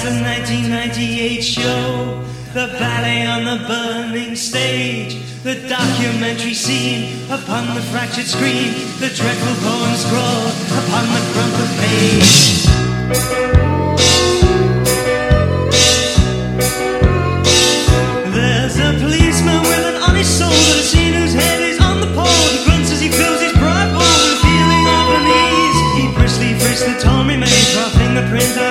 The 1998 show. The ballet on the burning stage, the documentary scene upon the fractured screen, the dreadful poem scrawled upon the crumpled page. There's a policeman with an honest soul that has seen whose head is on the pole. He grunts as he fills his pride bowl with feeling of unease. He briskly frisks the torn remains, draw fingerprints, our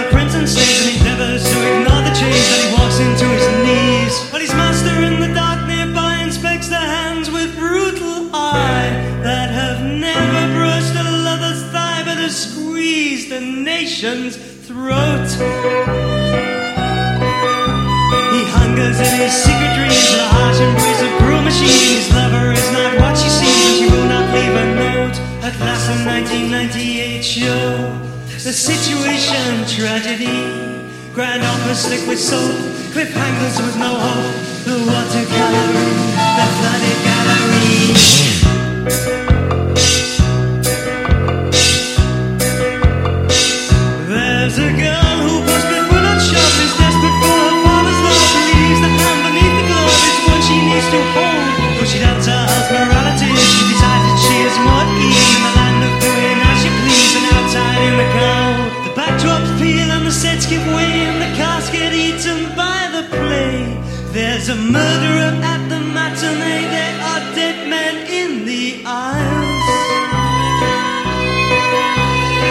nation's throat. He hungers in his secret dreams, the harsh embrace of cruel machines. His lover is not what she seems, she will not leave a note. At last, the 1998 show, the situation tragedy. Grand opera slick with soap, cliffhangers with no hope. The water gallery, the flooded gallery. A murderer at the matinee. There are dead men in the aisles.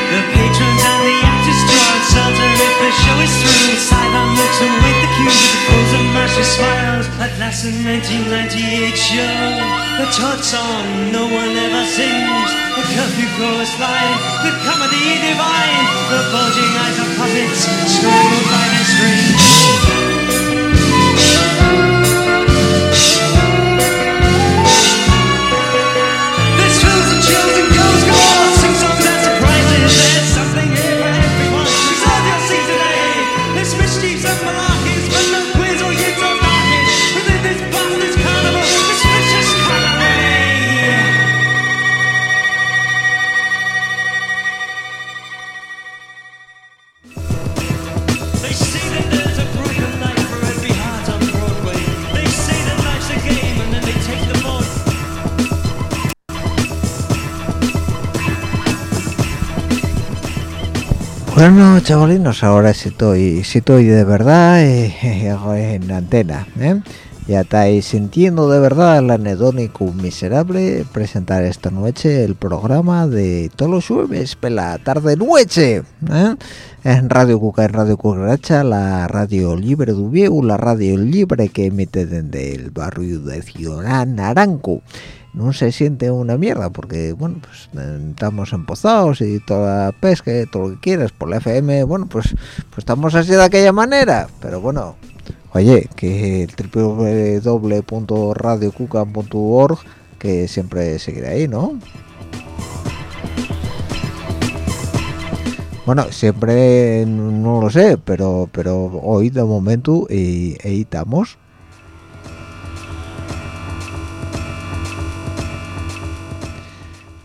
The patrons and the actors draw uncertain if the show is through. Sideline looks await the cue with the pose of mercy smiles. At last, the 1998 show, the Todd song no one ever sings. The curfew chorus line, the comedy divine, the bulging eyes of puppets strangled by their strings. Bueno, chavalinos, ahora sí estoy, sí estoy de verdad eh, en antena, ¿eh? Ya estáis sintiendo de verdad el anedónico miserable presentar esta noche el programa de todos los jueves, por la tarde-noche, ¿eh? en Radio Cuca, en Radio Cucaracha, la radio libre de Ubieu, la radio libre que emite desde el barrio de Ciudad Naranco no se siente una mierda porque bueno pues eh, estamos empozados y toda la pesca todo lo que quieras por la FM bueno pues pues estamos así de aquella manera. Pero bueno oye que el www.radiocucan.org que siempre seguirá ahí no bueno siempre no lo sé pero pero hoy de momento y estamos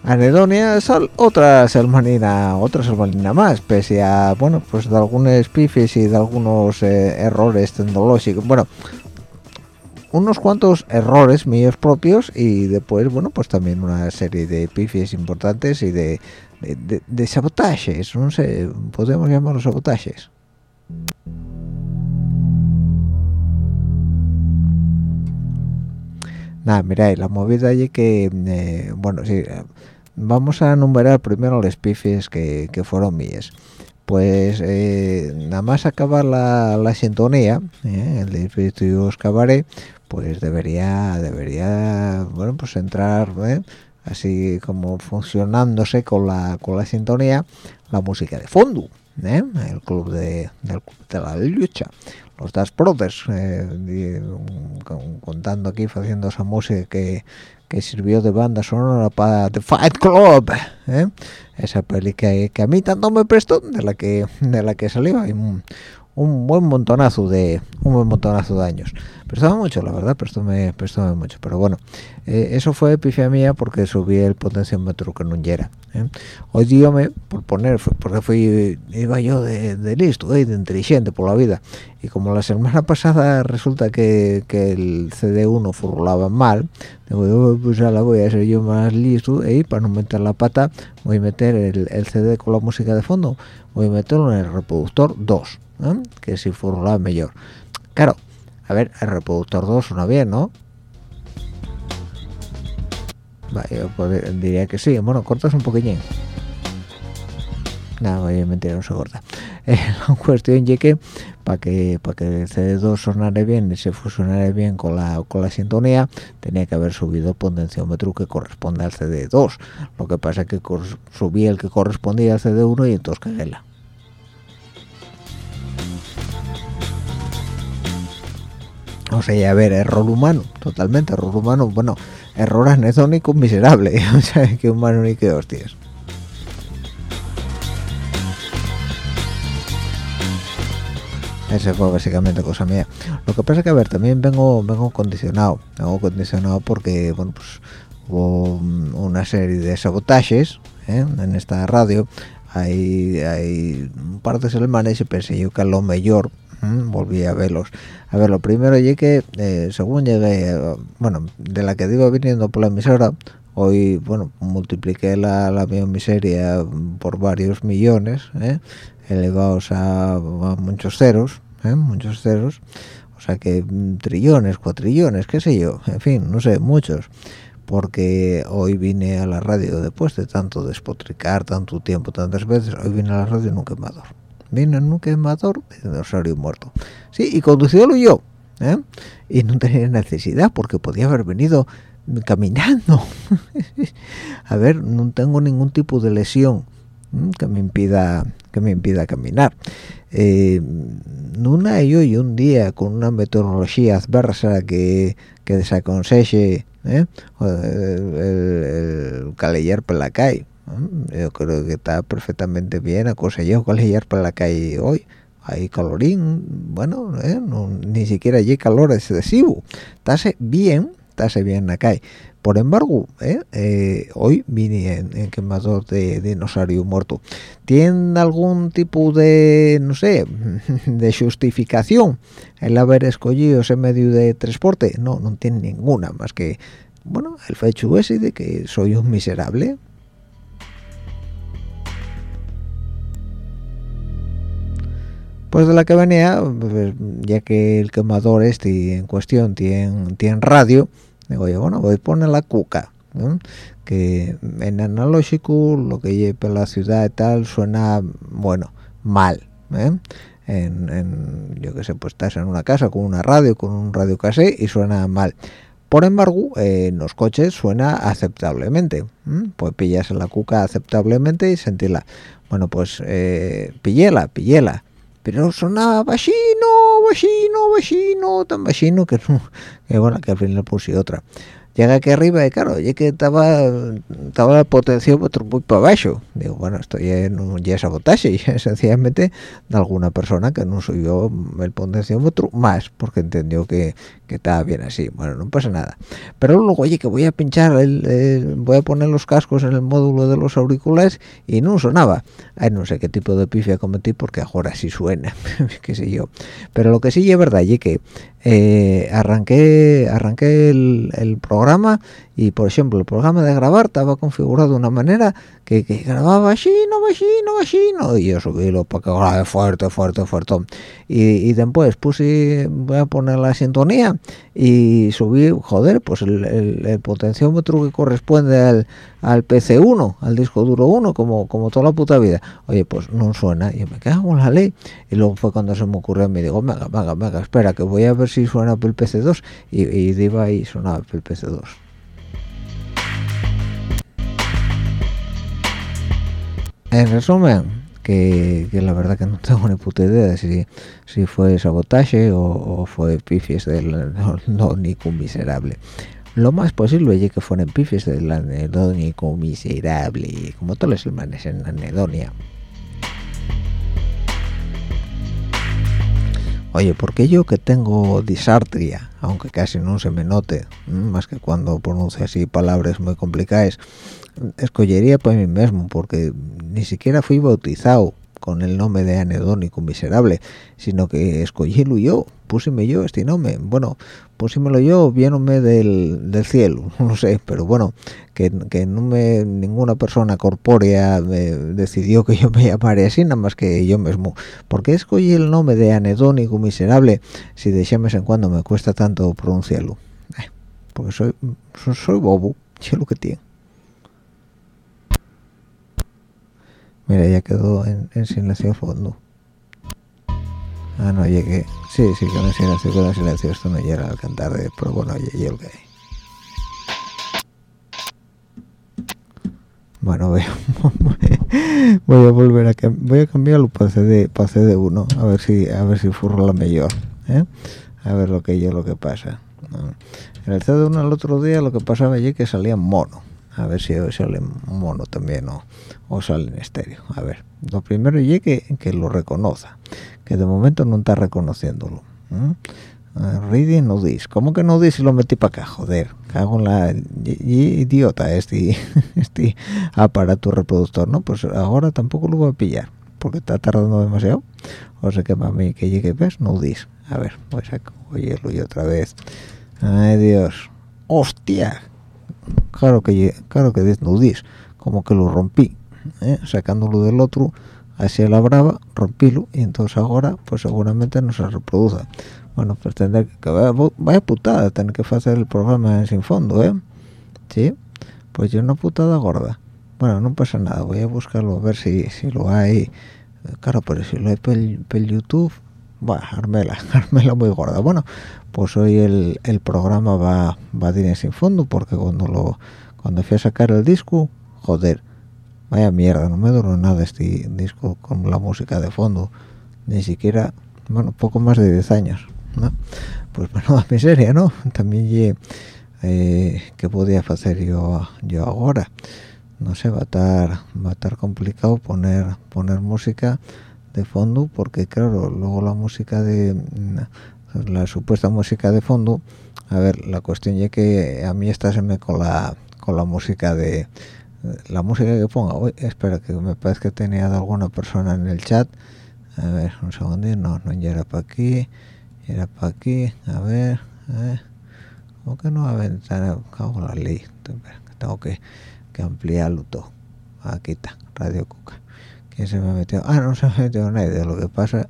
Anedonia es otra selmanina, otra selmanina más, pese a, bueno, pues de algunos pifes y de algunos eh, errores tecnológicos, bueno, unos cuantos errores míos propios y después, bueno, pues también una serie de pifes importantes y de, de, sabotajes, no sé, podemos llamarlos sabotajes. Nada, mira, la movida allí que, eh, bueno, sí, eh, vamos a enumerar primero los pifes que, que fueron míos. pues eh, nada más acabar la, la sintonía ¿eh? el de Cabaret pues debería debería bueno pues entrar ¿eh? así como funcionándose con la con la sintonía la música de fondo el club de, del de la lucha los Das Brothers contando aquí haciendo esa música que que sirvió de banda sonora para The Fight Club ¿eh? esa peli que, a mí tanto me prestó de la que de la que salió hay un, un buen montonazo de un buen montonazo de años prestaba mucho la verdad prestóme, prestóme mucho pero bueno eh, eso fue epifia mía porque subí el potenciómetro que no era ¿eh? hoy dígame por poner porque fui iba yo de, listo de inteligente por la vida y como la semana pasada resulta que, que el CD1 furulaba mal digo yo pues la voy a ser yo más listo y para no meter la pata voy a meter el, el CD con la música de fondo voy a meterlo en el reproductor 2 ¿eh? que si furulaba mejor claro a ver, el reproductor 2 suena bien, ¿no? yo diría que sí. Bueno, cortas un poquillín. No, mentira, no se corta. Eh, la cuestión es que para que para que el CD2 sonara bien y se fusionara bien con la con la sintonía tenía que haber subido el potenciómetro que corresponde al CD2 lo que pasa es que subí el que correspondía al CD1 y entonces caguéla o sea, a ver, error humano, totalmente, error humano, bueno, error anedónico miserable, o sea, que humano ni que hostias. Ese fue básicamente cosa mía. Lo que pasa es que, a ver, también vengo vengo condicionado, vengo condicionado porque, bueno, pues hubo una serie de sabotajes ¿eh? en esta radio, hay, hay un par de alemanes y pensé yo que lo mejor volví a verlos a ver lo primero que eh, según llegué bueno de la que digo viniendo por la emisora hoy bueno multipliqué la, la miseria por varios millones ¿eh? elevados a, muchos ceros ¿eh? muchos ceros o sea que mm, trillones cuatrillones qué sé yo en fin no sé muchos porque hoy vine a la radio después de tanto despotricar tanto tiempo tantas veces hoy vine a la radio en un quemador vine en un quemador de dinosaurio muerto. Sí y conduciéndolo yo ¿eh? y no tenía necesidad porque podía haber venido caminando. A ver no tengo ningún tipo de lesión que me impida que me impida caminar. Eh, no hay hoy un día con una meteorología adversa que, que desaconseje ¿eh? el, el, calellar por la calle yo creo que está perfectamente bien aconsejado calellar por la calle hoy hay calorín bueno ¿eh? ni siquiera hay calor excesivo estase bien estase bien la calle por embargo, ¿eh? Eh, hoy vine en, quemador de, dinosaurio muerto. ¿Tiene algún tipo de, no sé, de justificación el haber escogido ese medio de transporte? No, no tiene ninguna, más que, bueno, el hecho ese de que soy un miserable. Pues de la que venía, pues, ya que el quemador este en cuestión tiene, tiene radio, digo yo bueno voy a poner la cuca que en analógico lo que lleve la ciudad y tal suena bueno mal ¿eh? en, yo que sé pues estás en una casa con una radio con un radio casé y suena mal. Por embargo en los coches suena aceptablemente pues pillas la cuca aceptablemente y sentirla. Bueno pues eh, pillela pillela pero sonaba bajino, bajino, bajino, tan bajino que, no, que bueno, que al final puse otra llega aquí arriba y claro, ya que estaba estaba el potenciómetro muy para abajo. Digo, bueno, esto ya no ya sabotaje, ya sencillamente de alguna persona que no subió el potenciómetro más, porque entendió que, que estaba bien así. Bueno, no pasa nada. Pero luego, oye, que voy a pinchar, el, voy a poner los cascos en el módulo de los auriculares y no sonaba. Ay, no sé qué tipo de pifia cometí porque ahora sí suena, qué sé yo. Pero lo que sí es verdad, y que eh, arranqué arranqué el, programa y por ejemplo el programa de grabar estaba configurado de una manera que, grababa así no no no y yo subí para que grabe fuerte fuerte fuerte. Y, después puse voy a poner la sintonía y subí joder pues el, potenciómetro que corresponde al, al PC1 al disco duro 1 como como toda la puta vida. Oye pues no suena. Y me cago en la ley. Y luego fue cuando se me ocurrió me digo venga venga venga espera que voy a ver si suena el PC2 y, y iba y sonaba el PC2 en resumen que, la verdad que no tengo ni puta idea de si, si fue sabotaje o, fue pifies del anedónico miserable. Lo más posible es que fueran pifies del anedónico miserable como todos los hermanos en anedonia Oye, porque yo que tengo disartria, aunque casi no se me note, más que cuando pronuncio así palabras muy complicadas, escollería por mí mismo porque ni siquiera fui bautizado con el nombre de anedónico miserable sino que escogílo yo púsime yo este nombre. Bueno púsimelo yo viéndome del, cielo no sé pero bueno que, que no me ninguna persona corpórea decidió que yo me llamaré así nada más que yo mismo. Porque escogí el nombre de anedónico miserable si de vez en cuando me cuesta tanto pronunciarlo eh, porque soy soy bobo yo lo que tiene Mira, ya quedó en, silencio fondo. Ah, no, llegué. Sí, sí, con el silencio, con el silencio. Esto no llega al cantar, de, pero bueno, llegué. Bueno, voy a, voy a volver a voy a cambiarlo para CD, para CD1, a ver si a ver si furro la mejor, ¿eh? A ver lo que yo lo que pasa. En el CD1 el otro día lo que pasaba allí que salía mono a ver si sale mono también o, o sale en estéreo. A ver lo primero es que, que lo reconozca que de momento no está reconociéndolo reading no dis ¿cómo que no dis si lo metí para acá? joder. Cago en la idiota este este aparato reproductor no pues ahora tampoco lo voy a pillar porque está tardando demasiado. O sea que para mí que llegue ves no dis a ver pues y otra vez. Ay dios. Hostia claro que claro que desnudís como que lo rompí ¿eh? sacándolo del otro así la brava rompílo y entonces ahora pues seguramente no se reproduce. Bueno pues tendré que vaya, putada tener que hacer el programa sin fondo eh sí pues yo una putada gorda. Bueno no pasa nada voy a buscarlo a ver si, si lo hay. Claro pero si lo hay por el youtube bueno, armela, armela muy gorda. Bueno, pues hoy el, el programa va, va a ir sin fondo porque cuando lo cuando fui a sacar el disco, joder, vaya mierda, no me duró nada este disco con la música de fondo, ni siquiera, bueno, poco más de 10 años, ¿no? Pues bueno, miseria, ¿no? También, eh, ¿qué podía hacer yo, yo ahora? No sé, va a estar, va a estar complicado poner, poner música de fondo porque claro luego la música de la supuesta música de fondo a ver la cuestión ya que a mí está se me con la con la música de la música que ponga uy espera que me parece que tenía de alguna persona en el chat. A ver un segundo no no ya era para aquí era para aquí a ver eh. ¿cómo que no va a la ley tengo que, que ampliarlo todo. Aquí está Radio Cuca ¿Quién se me ha metido? Ah, no se me ha metido nadie. Lo que pasa,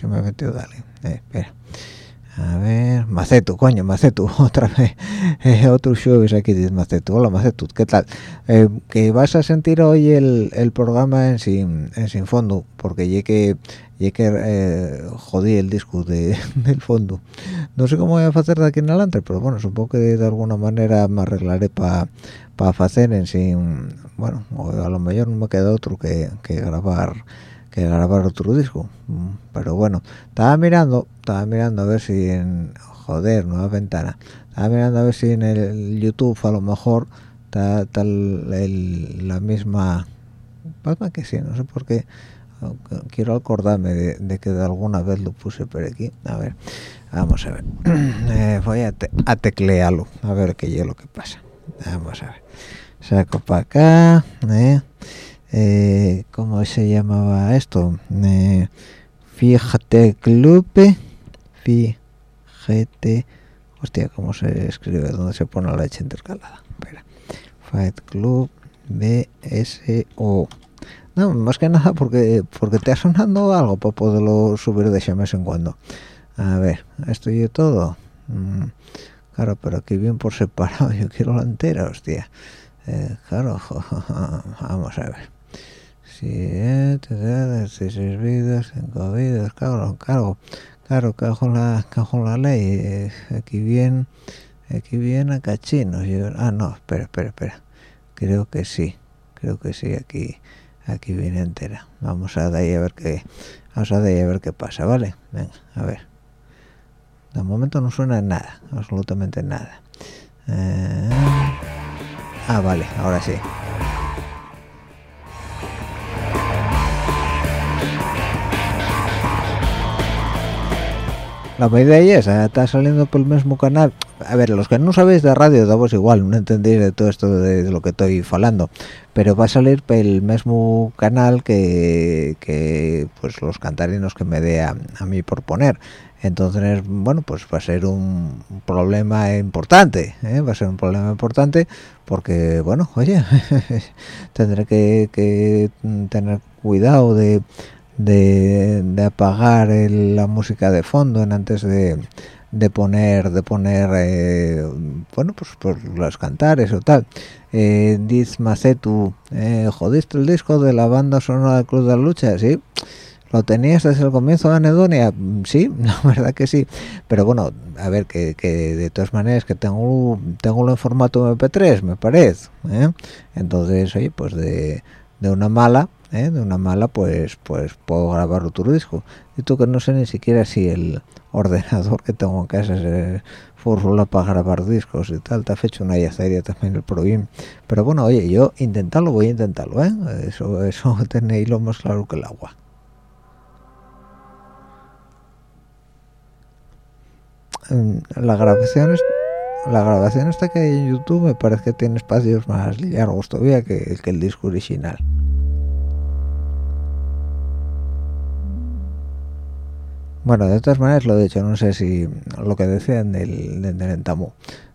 se me ha metido, dale. Eh, espera. A ver, Macetu, coño, Macetu, otra vez, eh, otro show aquí dice Macetu, hola Macetu, ¿qué tal? Eh, que vas a sentir hoy el, el programa en sin, en sin fondo, porque que, ya que eh, jodí el disco de, del fondo. No sé cómo voy a hacer de aquí en adelante, pero bueno, supongo que de alguna manera me arreglaré para para hacer en sin, bueno, a lo mejor no me queda otro que, que grabar que grabar otro disco. Pero bueno estaba mirando estaba mirando a ver si en joder nueva ventana. Estaba mirando a ver si en el YouTube a lo mejor está, la misma pasa que sí no sé por qué. Quiero acordarme de, que de alguna vez lo puse por aquí. A ver vamos a ver. Eh, voy a, a teclearlo a ver qué es lo que pasa vamos a ver saco para acá ¿eh? Eh, cómo se llamaba esto eh, fíjate club fíjate hostia cómo se escribe donde se pone la leche intercalada espera. Fight Club BSO. No, más que nada porque porque te ha sonando algo para poderlo subir de vez en cuando. A ver, esto y todo. Mm, claro, pero aquí bien por separado. Yo quiero la entera, hostia. Eh, claro, vamos a ver. Siete, seis vidas, cinco vidas, claro, claro, claro, cajo la, cajo la ley. Eh, aquí bien, aquí bien a cachinos. ah, no, espera, espera, espera. Creo que sí, creo que sí, aquí aquí viene entera vamos a de ahí a ver qué vamos a de ahí a ver qué pasa vale venga a ver de momento no suena nada absolutamente nada. Eh, ah vale ahora sí. La idea es esa está saliendo por el mismo canal. A ver los que no sabéis de radio damos igual no entendéis de todo esto de, lo que estoy falando pero va a salir por el mismo canal que, que pues los cantarinos que me dé a, mí por poner entonces bueno pues va a ser un problema importante ¿eh? va a ser un problema importante porque bueno oye tendré que, que tener cuidado de de, apagar la música de fondo en antes de, de poner de poner eh, bueno pues por los cantares o tal eh, diz Macetu eh, jodiste el disco de la banda sonora del Club de la Lucha sí lo tenías desde el comienzo de Anedonia sí la verdad que sí pero bueno a ver que, que de todas maneras que tengo tengo en formato mp3 me parece ¿eh? entonces oye pues de, de una mala ¿eh? de una mala pues pues puedo grabar otro disco y tú que no sé ni siquiera si el ordenador que tengo en casa es fórmula para grabar discos y tal te ha hecho una yacería también el program pero bueno oye yo intentarlo voy a intentarlo ¿eh? eso eso tenéis lo más claro que el agua la grabación la grabación esta que hay en YouTube me parece que tiene espacios más largos todavía que, que el disco original Bueno, de todas maneras lo dicho, no sé si lo que decían del, del, del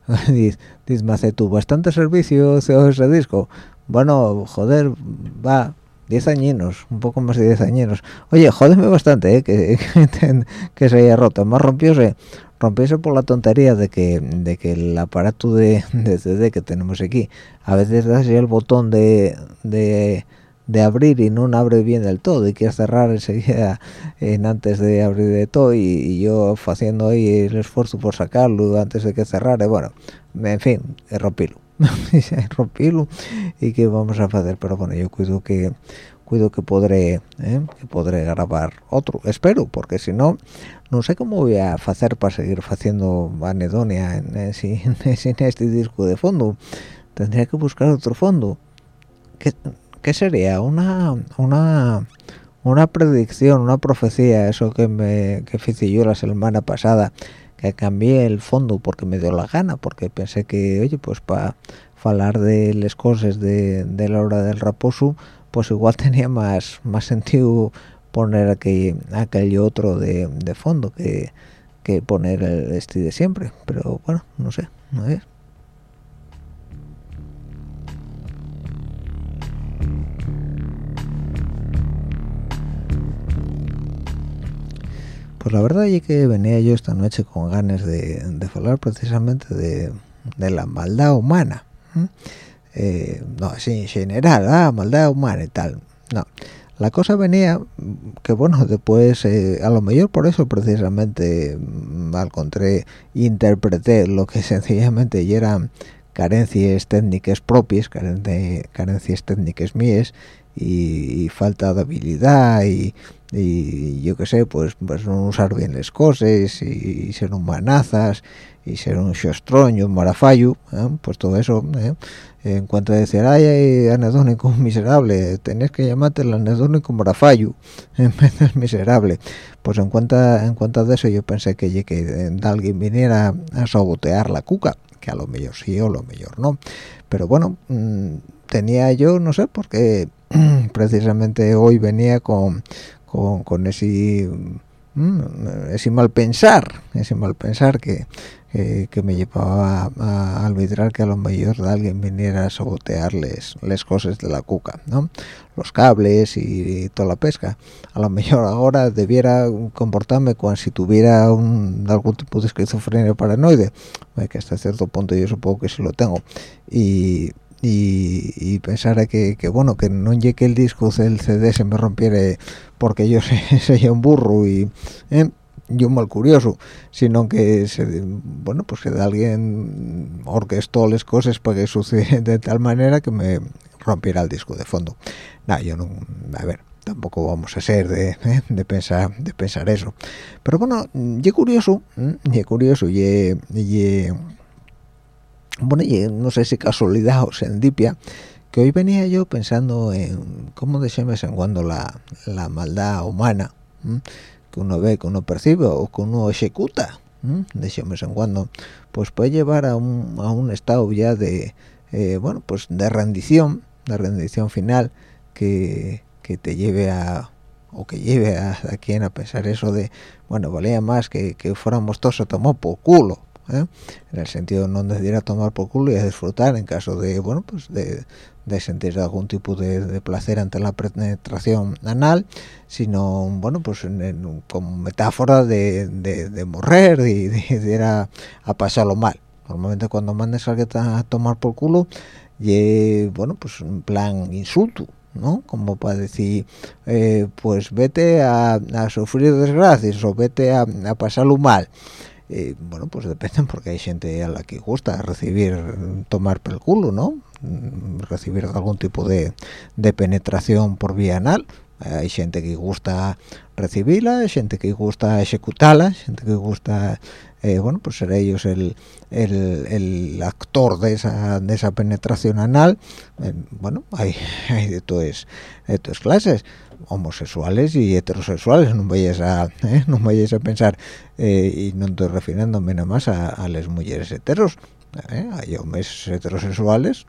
dice, dice tú, bastante servicio ese disco. Bueno, joder, va, 10 añinos, un poco más de 10 añinos. Oye, jódeme bastante, ¿eh? que, que, se haya roto. Más rompióse, rompióse por la tontería de que, de que el aparato de, de CD que tenemos aquí, a veces da así el botón de, de de abrir y no abre bien del todo y quiere cerrar enseguida en antes de abrir de todo y, yo haciendo ahí el esfuerzo por sacarlo antes de que cerrara bueno en fin rompilo. Rompilo y qué vamos a hacer pero bueno yo cuido que cuido que podré ¿eh? que podré grabar otro espero porque si no no sé cómo voy a hacer para seguir haciendo anedonia en, sin, este disco de fondo tendría que buscar otro fondo que ¿qué sería? Una, una, una predicción, una profecía, eso que me que hice yo la semana pasada, que cambié el fondo porque me dio la gana, porque pensé que, oye, pues para hablar de las cosas de, de, la hora del raposo, pues igual tenía más, más sentido poner aquel, aquel otro de, de fondo que, que poner el este de siempre, pero bueno, no sé, no es. Pues la verdad es que venía yo esta noche con ganas de, hablar precisamente de, la maldad humana. No, así en general, ah, maldad humana y tal. No, la cosa venía que bueno, después, eh, a lo mejor por eso precisamente, mm, al contrario, interpreté lo que sencillamente eran carencias técnicas propias, carencias técnicas mías y, falta de habilidad y, yo qué sé, pues, pues no usar bien las cosas y, ser un manazas y ser un xostroño, un marafallo, ¿eh? pues todo eso, ¿eh? En cuanto a decir, ay, ay, anedónico miserable, tenés que llamarte el anedónico marafallo en vez de miserable. Pues en cuenta en cuanto de eso yo pensé que, que alguien viniera a sabotear la cuca, que a lo mejor sí o lo mejor no. Pero bueno, mm, tenía yo, no sé, porque precisamente hoy venía con, con, ese ese mal pensar ese mal pensar que, que, me llevaba a, a, que a lo mejor alguien viniera a sabotearles las cosas de la cuca ¿no? los cables y, toda la pesca. A lo mejor ahora debiera comportarme como si tuviera un, algún tipo de esquizofrenia paranoide. Que hasta cierto punto yo supongo que sí lo tengo. Y y, y pensara que, bueno que no llegue el disco el CD se me rompiera porque yo soy un burro y eh, yo mal curioso sino que se, bueno pues que alguien orquestó las cosas para que sucediera de tal manera que me rompiera el disco de fondo. Nada yo no a ver tampoco vamos a ser de, eh, de pensar de pensar eso. Pero bueno y curioso y curioso y bueno, y no sé si casualidad o serendipia, que hoy venía yo pensando en cómo de vez en cuando la, la maldad humana que uno ve, que uno percibe o que uno ejecuta de vez en cuando, pues puede llevar a un, a un estado ya de, eh, bueno, pues de rendición, de rendición final que, que te lleve a o que lleve a, a, quien a pensar eso de, bueno, valía más que, que fuéramos todos a tomar por culo, ¿eh? en el sentido no de ir a tomar por culo y a disfrutar en caso de bueno pues de, sentir algún tipo de, placer ante la penetración anal sino bueno pues como metáfora de, de, morrer y de, ir a, pasarlo mal normalmente cuando mandes a alguien a tomar por culo y bueno pues en plan insulto ¿no? Como para decir, eh, pues vete a, sufrir desgracias o vete a, a pasarlo mal. Eh, bueno, pues depende porque hay gente a la que gusta recibir, tomar por el culo, ¿no? Mm, recibir algún tipo de, penetración por vía anal. Hay gente que gusta recibirla, hay gente que gusta ejecutarla, hay gente que gusta, eh, bueno, pues ser ellos el, el, actor de esa, de esa penetración anal. Eh, bueno, hay, hay de todas, de todas clases homosexuales y heterosexuales no vayas a ¿eh? no vayas a pensar eh, y no estoy refiriéndome nada más a, las mujeres heteros ¿eh? hay hombres heterosexuales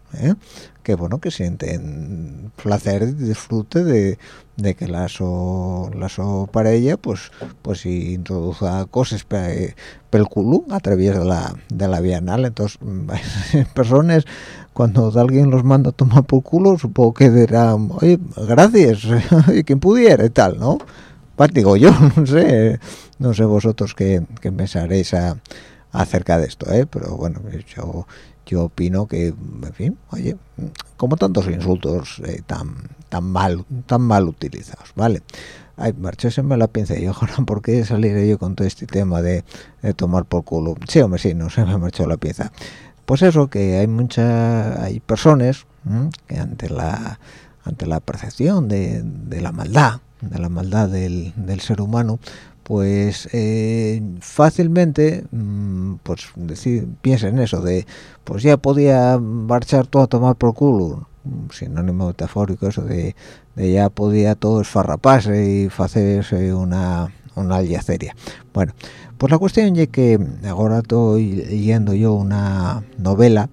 que bueno que sienten placer y disfrute de, de que la so, la so para ella pues pues introduzca cosas pel culo a través de la de la anal entonces personas cuando alguien los manda a tomar por culo, supongo que dirán, oye, gracias, quien pudiera y tal, ¿no? Pues digo yo, no sé, no sé vosotros qué, pensaréis acerca de esto, ¿eh? Pero bueno, yo, yo opino que, en fin, oye, como tantos insultos eh, tan tan mal tan mal utilizados, ¿vale? Ay, me la pinza yo, ¿por qué salir yo con todo este tema de, de tomar por culo? Sí, hombre, sí, no se me marchó la pieza pues eso que hay muchas hay personas que ante la ante la percepción de, la maldad de la maldad del, ser humano pues eh, fácilmente mm, pues decir piensa en eso de pues ya podía marchar todo a tomar por culo sinónimo metafórico eso de, ya podía todo esfarraparse y hacerse una una bueno pues la cuestión es que ahora estoy leyendo yo una novela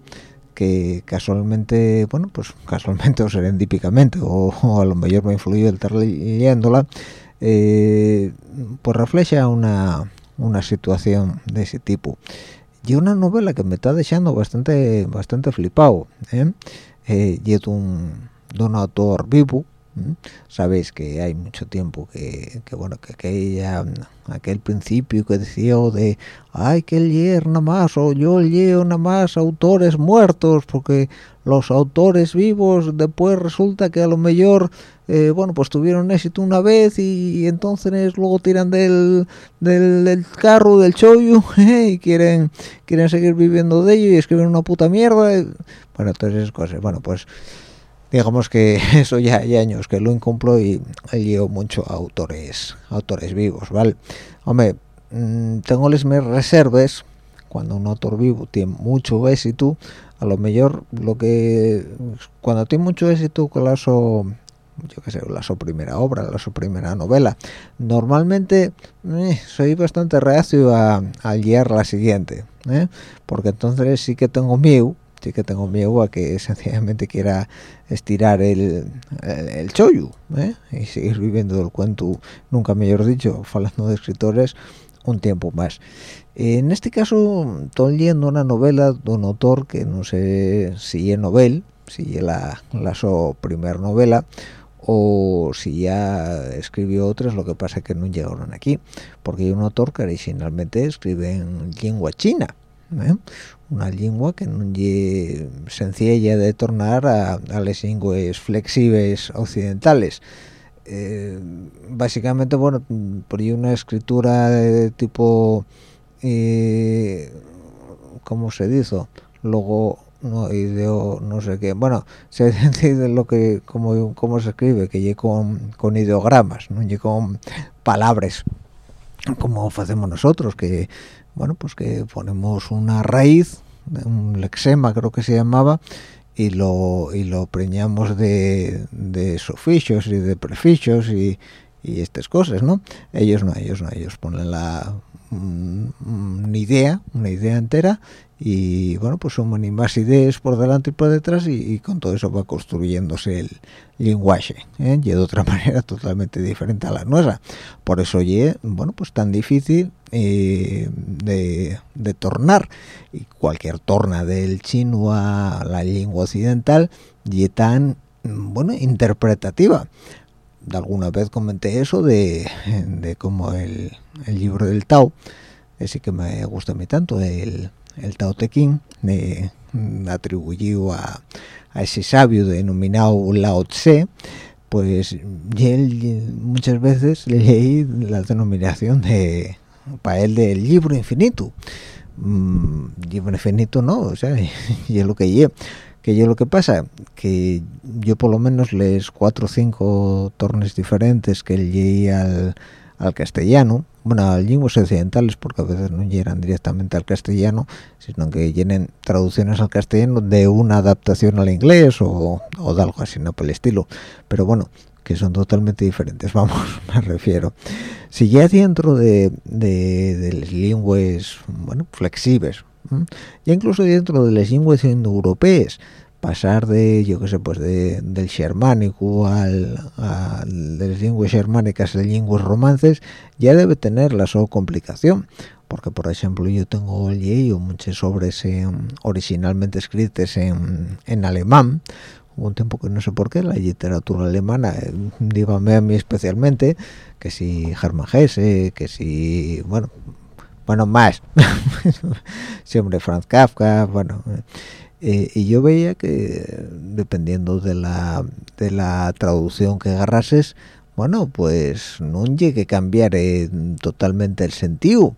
que casualmente, bueno, pues casualmente o serendípicamente, o, a lo mejor me influyó el estar leyéndola, eh, pues refleja una, una situación de ese tipo. Y una novela que me está dejando bastante bastante flipado, ¿eh? eh y es un, de un autor vivo, sabéis que hay mucho tiempo que, bueno que aquella aquel principio que decía de hay que leer nada más o yo leo nada más autores muertos porque los autores vivos después resulta que a lo mejor eh, bueno pues tuvieron éxito una vez y, entonces luego tiran del, del, carro del chollo y quieren quieren seguir viviendo de ello y escriben una puta mierda bueno todas cosas. Bueno pues digamos que eso ya hay años que lo incumplo y llevo mucho a autores autores vivos vale hombre mm, tengo les mis reservas cuando un autor vivo tiene mucho éxito a lo mejor lo que cuando tiene mucho éxito con la so yo qué sé la su primera obra la su primera novela normalmente eh, soy bastante reacio a, a guiar la siguiente ¿eh? porque entonces sí que tengo miedo sí que tengo miedo a que sencillamente quiera estirar el, el, chollo ¿eh? y seguir viviendo el cuento, nunca mejor dicho, hablando de escritores, un tiempo más. En este caso, estoy leyendo una novela de un autor que no sé si es novel, si es la, la primer novela, o si ya escribió otras, lo que pasa es que no llegaron aquí, porque hay un autor que originalmente escribe en lengua china, ¿eh? Una lengua que no es sencilla de tornar a, a las lenguas flexibles occidentales. Eh, básicamente, bueno, por ahí una escritura de tipo, eh, ¿cómo se dice? Luego no ideo no sé qué bueno se entiende lo que como cómo se escribe que llegue con, con ideogramas no llegue con palabras como hacemos nosotros que bueno pues que ponemos una raíz un lexema creo que se llamaba y lo y lo preñamos de, de sufijos y de prefijos y, y estas cosas no ellos no ellos no ellos ponen la una idea una idea entera y bueno pues son más ideas por delante y por detrás y, con todo eso va construyéndose el lenguaje ¿eh? y de otra manera totalmente diferente a la nuestra. Por eso oye bueno pues tan difícil eh, de, de, tornar. Y cualquier torna del chino a la lengua occidental y tan bueno interpretativa. De alguna vez comenté eso de, de como el, el libro del Tao ese que me gusta a mí tanto el el Tao Te Ching, atribuido a, a, ese sabio denominado Lao Tse, pues él muchas veces leí la denominación de para él del libro infinito. Mm, libro infinito no, o sea, y lo que yo que yo lo que pasa que yo por lo menos les cuatro o cinco tornes diferentes que leí al, al castellano bueno, a lenguas occidentales, porque a veces no llegan directamente al castellano, sino que tienen traducciones al castellano de una adaptación al inglés o, o de algo así, no por el estilo. Pero bueno, que son totalmente diferentes, vamos, me refiero. Si ya dentro de, de, las lenguas, bueno, flexibles, ya incluso dentro de las lenguas indoeuropeas, pasar de yo qué sé pues de, del germánico al, de las lenguas germánicas a lenguas romances ya debe tener la su complicación. Porque por ejemplo yo tengo leído muchas obras originalmente escritas en, en alemán un tiempo que no sé por qué la literatura alemana eh, dígame a mí especialmente que si Hermann Hesse que si bueno bueno más. Siempre Franz Kafka bueno eh, y yo veía que dependiendo de la, de la traducción que agarrases, bueno, pues no llegue a cambiar eh, totalmente el sentido,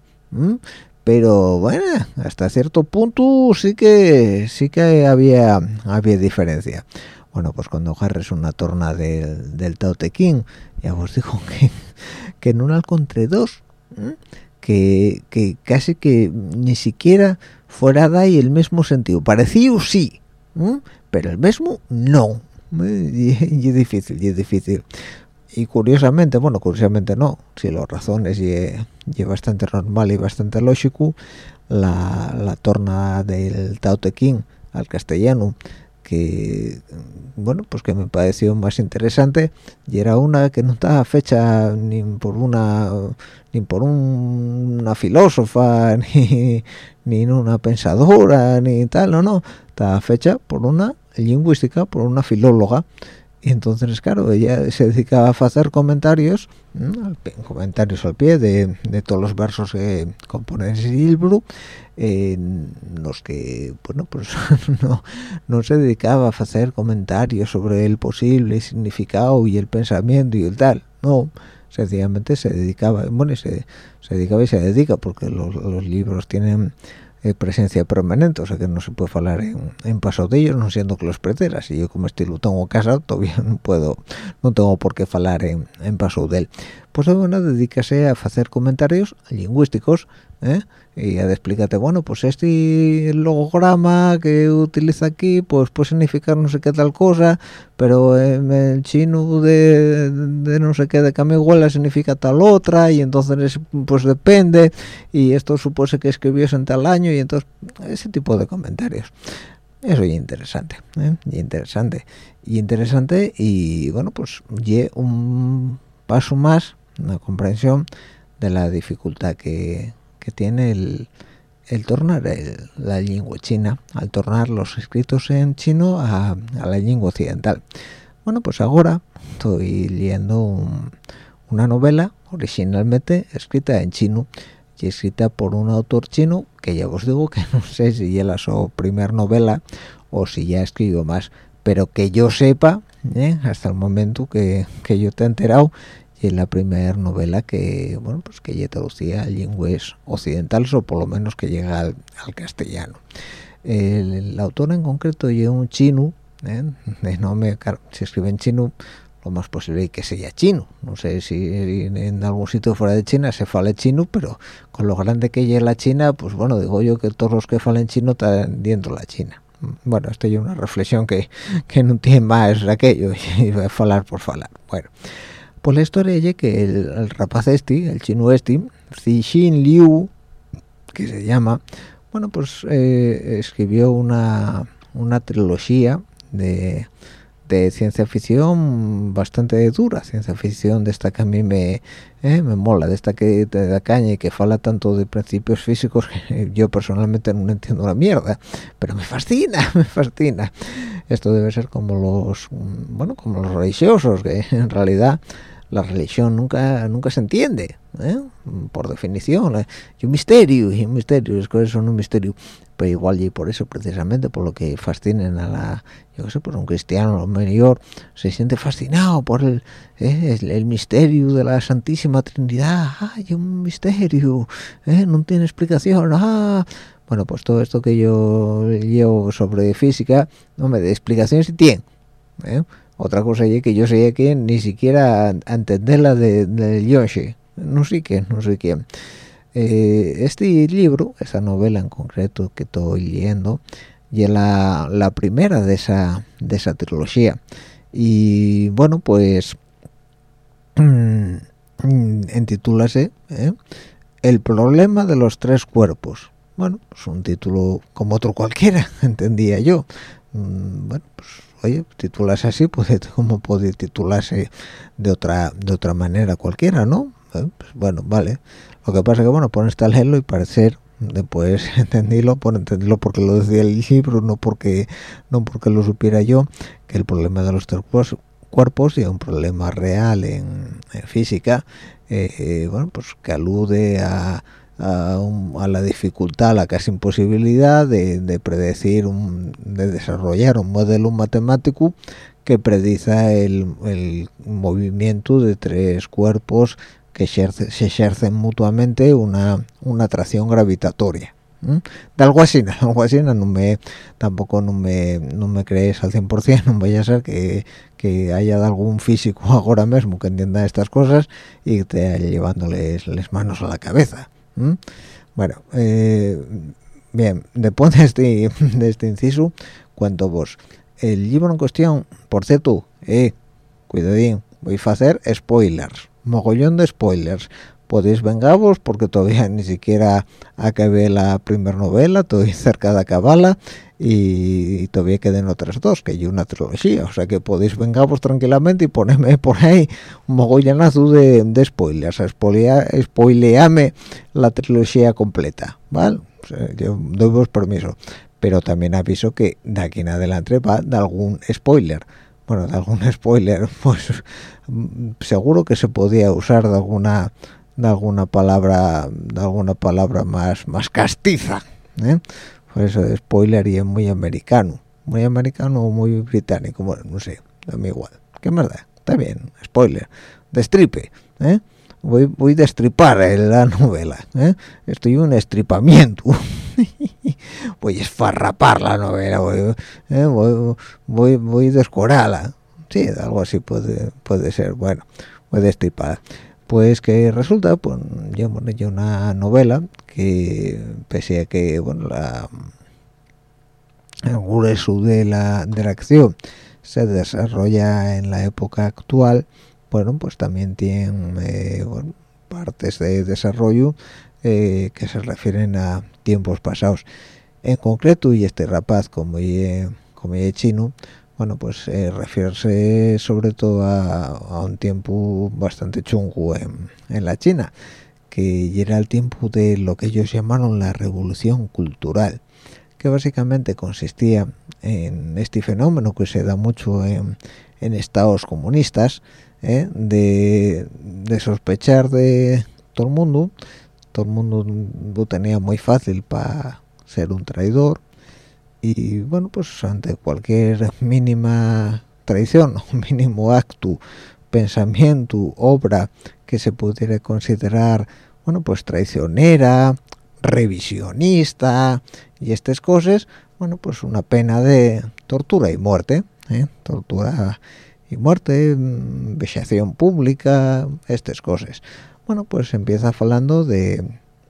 pero bueno, hasta cierto punto sí que sí que había había diferencia. Bueno, pues cuando agarres una torna del, del Tao Te Ching, ya os digo que, que en un alcontre dos, que, que casi que ni siquiera fuera de ahí el mismo sentido. Parecido sí, pero el mismo no. Y, es difícil, y es difícil. Y curiosamente, bueno, curiosamente no, si las razones y, y bastante normal y bastante lógico, la, la torna del Tao Te Ching al castellano que bueno pues que me pareció más interesante y era una que no estaba fecha ni por una ni por una filósofa ni, ni una pensadora ni tal no no. Estaba fecha por una lingüística por una filóloga y entonces claro ella se dedicaba a hacer comentarios comentarios al pie de, de, todos los versos que componen ese libro en los que bueno pues no, no se dedicaba a hacer comentarios sobre el posible significado y el pensamiento y el tal no. Sencillamente se dedicaba bueno se, se dedicaba y se dedica porque los, los libros tienen eh, presencia permanente, o sea que no se puede hablar en, en paso de ellos, no siendo que los preteras, y yo como estilo tengo casa, todavía no puedo, no tengo por qué hablar en, en paso de él. Pues bueno, dedícase a hacer comentarios lingüísticos, ¿eh? y a explícate, bueno, pues este logograma que utiliza aquí, pues puede significar no sé qué tal cosa, pero en el chino de, de no sé qué de camiguela significa tal otra, y entonces pues depende, y esto supone que escribió en tal año, y entonces ese tipo de comentarios. eso es interesante ¿eh? y interesante y interesante y bueno pues y un paso más una comprensión de la dificultad que, que tiene el, el tornar la lengua china al tornar los escritos en chino a, la lengua occidental bueno pues ahora estoy leyendo una novela originalmente escrita en chino y escrita por un autor chino que ya os digo que no sé si ya la su primera novela o si ya escribió más pero que yo sepa ¿eh? hasta el momento que, que yo te he enterado y la primera novela que bueno pues que ya traducía a lenguas occidentales o por lo menos que llega al, castellano. El, autor en concreto es un chino ¿eh? de nombre se escribe en chino lo más posible que sea chino. No sé si en algún sitio fuera de China se fale chino pero con lo grande que es la China pues bueno digo yo que todos los que falen chino están dentro la China. Bueno esto es una reflexión que, que no tiene más aquello y voy a falar por falar. Bueno pues la historia es que el, rapaz este el chino este Zixin Liu que se llama bueno pues eh, escribió una una trilogía de de ciencia ficción bastante dura, ciencia ficción de esta que a mí me, eh, me mola, de esta que te da caña y que fala tanto de principios físicos que yo personalmente no entiendo la mierda, pero me fascina, me fascina. Esto debe ser como los, bueno, como los religiosos, que en realidad la religión nunca nunca se entiende ¿eh? por definición ¿eh? y un misterio y un misterio las cosas son un misterio. Pero igual y por eso precisamente por lo que fascinen a la yo qué sé por un cristiano lo mejor se siente fascinado por el, ¿eh? el, misterio de la santísima trinidad. Hay un misterio no tiene explicación. Ah bueno pues todo esto que yo llevo sobre física no me de explicaciones si tiene otra cosa es que yo sé que ni siquiera entenderla de, Yoshi. No sé qué no sé quién eh, este libro esa novela en concreto que estoy leyendo y la, la primera de esa de esa trilogía. Y bueno pues mm, intitúlase ¿eh? el problema de los tres cuerpos. Bueno es un título como otro cualquiera entendía yo. Mm, bueno pues oye, titularse así, puede, como puede titularse de otra de otra manera cualquiera, ¿no? Eh, pues bueno, vale. Lo que pasa que, bueno, pones a leerlo y parecer, después entendílo, por entenderlo porque lo decía el libro, no porque, no porque lo supiera yo, que el problema de los cuerpos, cuerpos y un problema real en, física, eh, eh, bueno, pues que alude a a, la dificultad, a la casi imposibilidad de, predecir, un, de desarrollar un modelo matemático que prediza el, movimiento de tres cuerpos que se ejercen mutuamente una, una atracción gravitatoria. De algo así, algo así, no me, tampoco no me, no me crees al 100%, no vaya a ser que, que haya algún físico ahora mismo que entienda estas cosas y esté llevándoles las manos a la cabeza. Bueno, eh, bien, después de este, de este inciso, cuento vos. El libro en cuestión, por cierto, eh, cuidadín, voy a hacer spoilers, mogollón de spoilers. Podéis vengaros porque todavía ni siquiera acabé la primera novela, estoy cerca de acabarla y, todavía quedan otras dos, que hay una trilogía, o sea que podéis vengaros tranquilamente y ponerme por ahí un mogollonazo de, de spoilers, spoileame la trilogía completa, ¿vale? yo doy vos permiso, pero también aviso que de aquí en adelante va de algún spoiler, bueno, de algún spoiler, pues seguro que se podía usar de alguna de alguna palabra de alguna palabra más más castiza ¿eh? Por eso spoiler y es muy americano. Muy americano o muy británico. Bueno no sé a mí igual. Qué verdad está bien spoiler. Destripe ¿eh? voy voy a destripar la novela ¿eh? estoy un estripamiento. Voy a esfarrapar la novela voy ¿eh? voy, voy, voy a descorarla sí algo así puede puede ser. Bueno voy a destripar pues que resulta pues yo yo una novela que pese a que bueno la el grueso de la de la acción se desarrolla en la época actual bueno pues también tiene eh, partes de desarrollo eh, que se refieren a tiempos pasados. En concreto y este rapaz como es como chino bueno pues eh, refiere sobre todo a, un tiempo bastante chungo en, la China que era el tiempo de lo que ellos llamaron la revolución cultural que básicamente consistía en este fenómeno que se da mucho en, estados comunistas ¿eh? de, sospechar de todo el mundo todo el mundo tenía muy fácil para ser un traidor y bueno pues ante cualquier mínima traición mínimo acto pensamiento obra que se pudiera considerar bueno pues traicionera revisionista y estas cosas bueno pues una pena de tortura y muerte ¿eh? tortura y muerte mm, vexación pública estas cosas bueno pues empieza hablando de,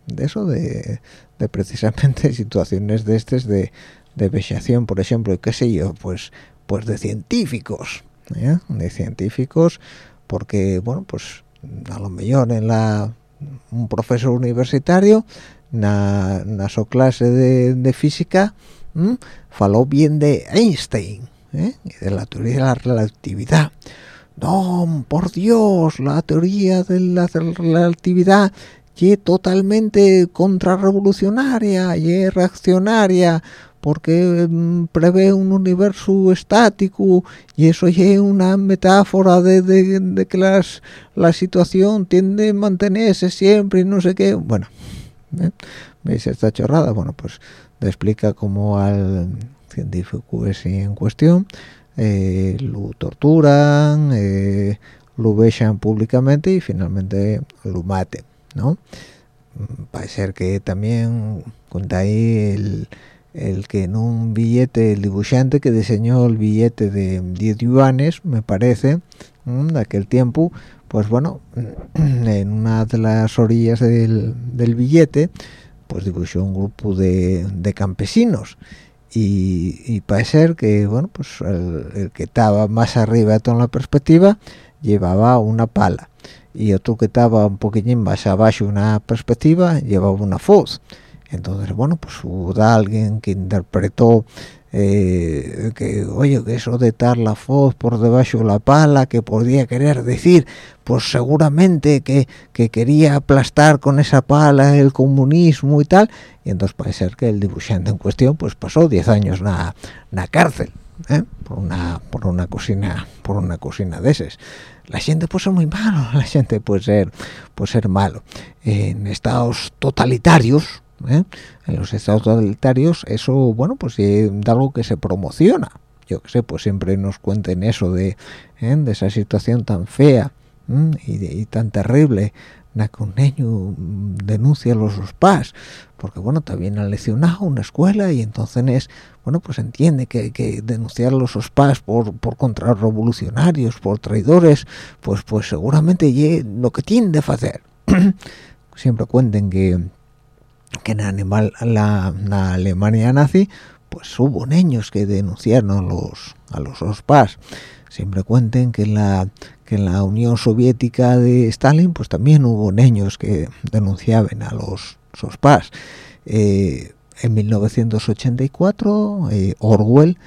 de eso de, de precisamente situaciones de estas de de vexación, por ejemplo, y qué sé yo, pues, pues de científicos, ¿eh? de científicos, porque, bueno, pues a lo mejor en la un profesor universitario, na, na su clase de, física, faló bien de Einstein, ¿eh? de la teoría de la relatividad. No, por Dios, la teoría de la relatividad es totalmente contrarrevolucionaria y reaccionaria porque mm, prevé un universo estático y eso es una metáfora de, que las, la situación tiende a mantenerse siempre y no sé qué. Bueno, ¿eh? ¿veis esta chorrada? Bueno, pues le explica cómo al científico ese en cuestión eh, lo torturan, eh, lo besan públicamente y finalmente lo maten, ¿no? Mm, parece ser que también cuenta ahí el el que en un billete, el dibujante que diseñó el billete de 10 yuanes, me parece, de aquel tiempo, pues bueno, en una de las orillas del, billete, pues dibujó un grupo de, campesinos. Y, y, parece que, bueno, pues el, que estaba más arriba de toda la perspectiva llevaba una pala. Y otro que estaba un poquillín más abajo una perspectiva llevaba una foz entonces bueno pues hubo alguien que interpretó eh, que oye que eso de estar la voz por debajo de la pala que podría querer decir pues seguramente que, quería aplastar con esa pala el comunismo y tal y entonces puede ser que el dibujante en cuestión pues pasó 10 años en la cárcel ¿eh? por una por una cocina por una cocina de esas. La gente puede ser muy malo la gente puede ser puede ser malo. En estados totalitarios ¿eh? en los estados totalitarios eso bueno pues es algo que se promociona yo que sé pues siempre nos cuenten eso de, ¿eh? de esa situación tan fea y, tan terrible na que un niño denuncia a los pás porque bueno también han leccionado una escuela y entonces es bueno pues entiende que, que denunciar a los pás por por contrarrevolucionarios por traidores pues pues seguramente lo que tiene de hacer siempre cuenten que que en animal, la, Alemania nazi pues hubo niños que denunciaron los a los OSPAS siempre cuenten que en la que en la Unión Soviética de Stalin pues también hubo niños que denunciaban a los OSPAS eh, en 1984 eh, Orwell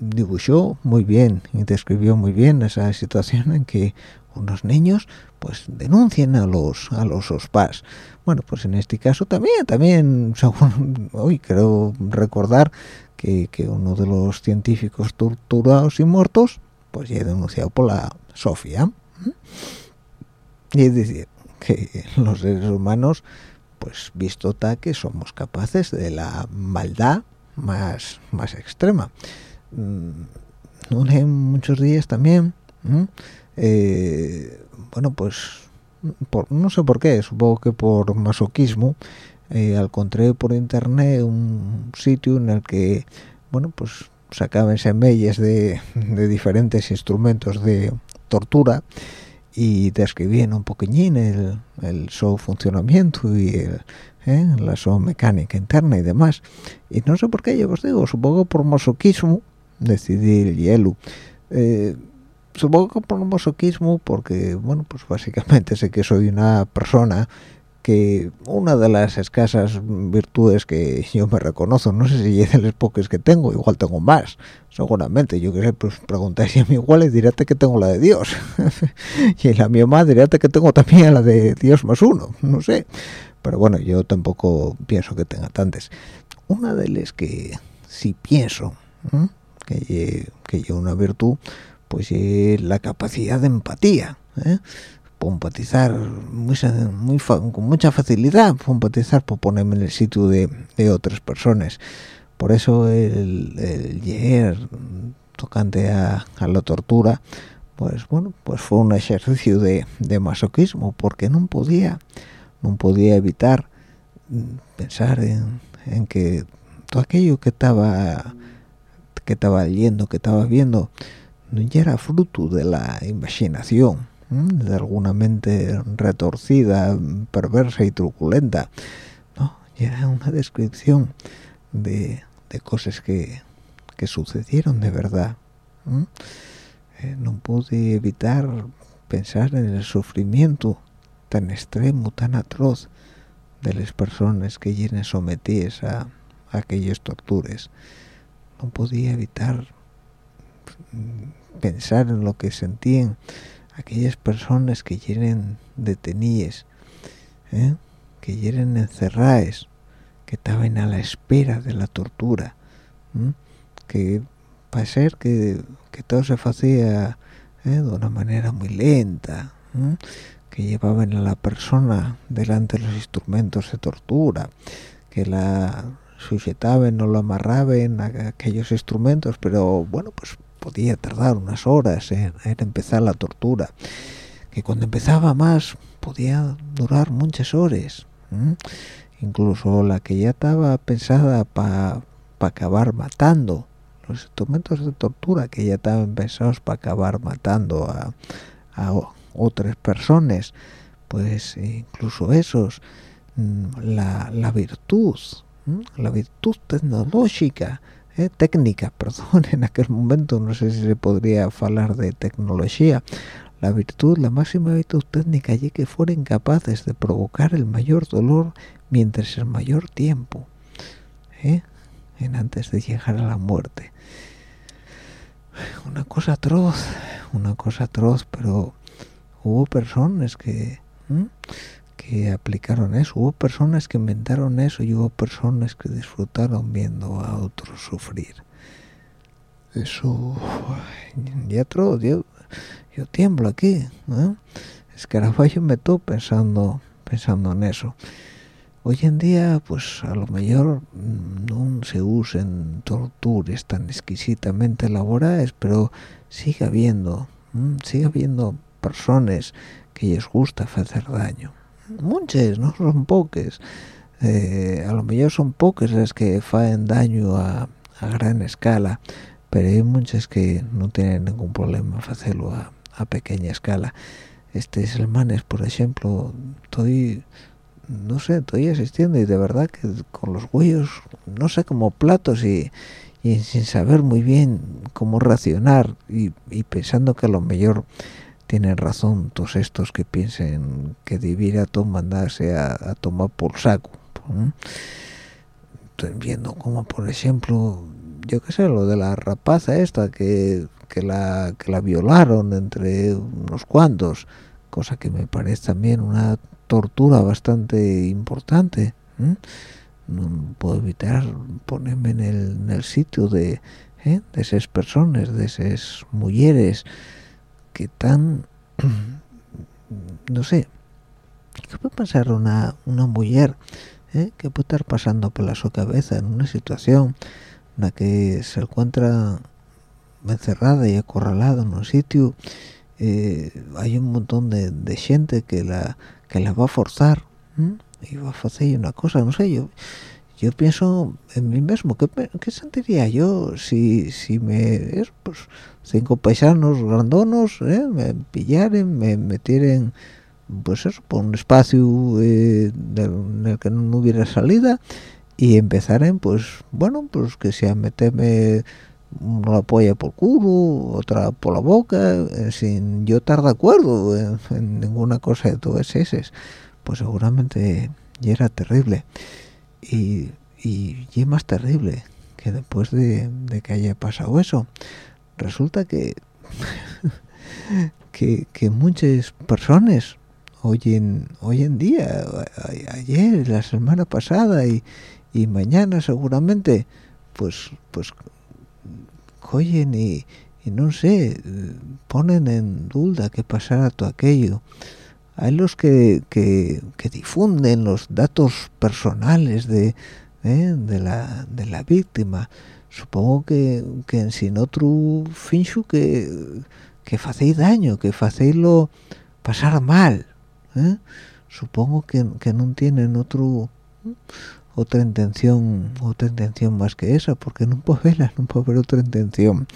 dibujó muy bien y describió muy bien esa situación en que unos niños pues denuncian a los a los OSPAS bueno pues en este caso también también hoy quiero recordar que, uno de los científicos torturados y muertos pues ya denunciado por la Sofía y es decir que los seres humanos pues visto está que somos capaces de la maldad más más extrema. Mm, muchos días también eh, bueno pues no sé por qué, supongo que por masoquismo, eh, encontré por internet un sitio en el que, bueno, pues sacaban semillas de, de diferentes instrumentos de tortura y describían un poquillín el, el su funcionamiento y el, eh, la su mecánica interna y demás. Y no sé por qué, yo os digo, supongo por masoquismo, decidí el hielo. Eh, supongo que por masoquismo porque bueno pues básicamente sé que soy una persona que una de las escasas virtudes que yo me reconozco, no sé si es de pocas que tengo, igual tengo más, seguramente, yo que sé, pues preguntáis a mi igual y diráte que tengo la de Dios, y la mi madre diráte que tengo también la de Dios más uno, no sé, pero bueno, yo tampoco pienso que tenga tantas. Una de las que si pienso que que yo una virtud, pues es la capacidad de empatía, ¿eh? empatizar muy, muy con mucha facilidad, empatizar por ponerme en el sitio de, otras personas. Por eso el, el tocante a, la tortura, pues bueno, pues fue un ejercicio de, masoquismo, porque no podía, no podía evitar pensar en, en que todo aquello que estaba que estaba leyendo, que estaba viendo, no era fruto de la imaginación, de alguna mente retorcida, perversa y truculenta. No, era una descripción de, cosas que, sucedieron de verdad. Eh, no pude evitar pensar en el sufrimiento tan extremo, tan atroz de las personas que vienen sometidas a, a aquellas torturas. No podía evitar mm, pensar en lo que sentían aquellas personas que quieren detenidas, ¿eh? que quieren encerradas, que estaban a la espera de la tortura, que para ser que, todo se hacía ¿eh? de una manera muy lenta, que llevaban a la persona delante de los instrumentos de tortura, que la sujetaban o la amarraban a aquellos instrumentos, pero bueno, pues podía tardar unas horas en, empezar la tortura que cuando empezaba más podía durar muchas horas incluso la que ya estaba pensada para acabar matando los instrumentos de tortura que ya estaban pensados para acabar matando a, otras personas pues incluso esos mm, la, la virtud la virtud tecnológica eh, técnica, perdón, en aquel momento no sé si se podría hablar de tecnología, la virtud, la máxima virtud técnica, y que fueran incapaces de provocar el mayor dolor mientras el mayor tiempo, ¿eh? en antes de llegar a la muerte. Una cosa atroz, una cosa atroz, pero hubo personas que que aplicaron eso, hubo personas que inventaron eso y hubo personas que disfrutaron viendo a otros sufrir. Eso, ya todo, yo, yo tiemblo aquí, ¿eh? Es que ahora yo me estoy pensando, pensando en eso. Hoy en día, pues a lo mejor no se usen torturas tan exquisitamente elaboradas, pero sigue habiendo, sigue habiendo personas que les gusta hacer daño muchas, no son pocas. Eh, a lo mejor son pocas las que hacen daño a, gran escala, pero hay muchas que no tienen ningún problema hacerlo a, pequeña escala. Este alemanes, por ejemplo, estoy, no sé, estoy asistiendo y de verdad que con los huellos, no sé, como platos y, sin saber muy bien cómo reaccionar y, y pensando que a lo mejor tienen razón todos estos que piensen que debiera todo mandarse a, tomar por saco estoy viendo como por ejemplo yo qué sé lo de la rapaza esta que, la que la violaron entre unos cuantos cosa que me parece también una tortura bastante importante no puedo evitar ponerme en el, sitio ¿eh? de esas personas de esas mujeres que tan no sé qué puede pasar una una mujer eh, que puede estar pasando por la su cabeza en una situación en la que se encuentra encerrada y acorralada en un sitio eh, hay un montón de, gente que la que la va a forzar y va a hacer una cosa no sé yo yo pienso en mí mismo ¿qué, qué sentiría yo si, si me pues cinco paisanos grandonos ¿eh? me pillaren me metieran pues eso por un espacio eh, en el que no hubiera salida y empezaren pues bueno pues que sea meterme una polla por culo otra por la boca eh, sin yo estar de acuerdo en, ninguna cosa de todas esas pues seguramente ya era terrible y, y, y más terrible que después de, que haya pasado eso. Resulta que que, que, muchas personas hoy en hoy en día ayer la semana pasada y, y mañana seguramente pues pues cogen y, y no sé ponen en duda que pasara todo aquello hay los que, que, difunden los datos personales de, ¿eh? de, la, de la víctima supongo que, que sin otro fincho que que hacéis daño que hacéislo pasar mal ¿eh? supongo que, que no tienen otro otra intención otra intención más que esa porque no puede haber no puede haber otra intención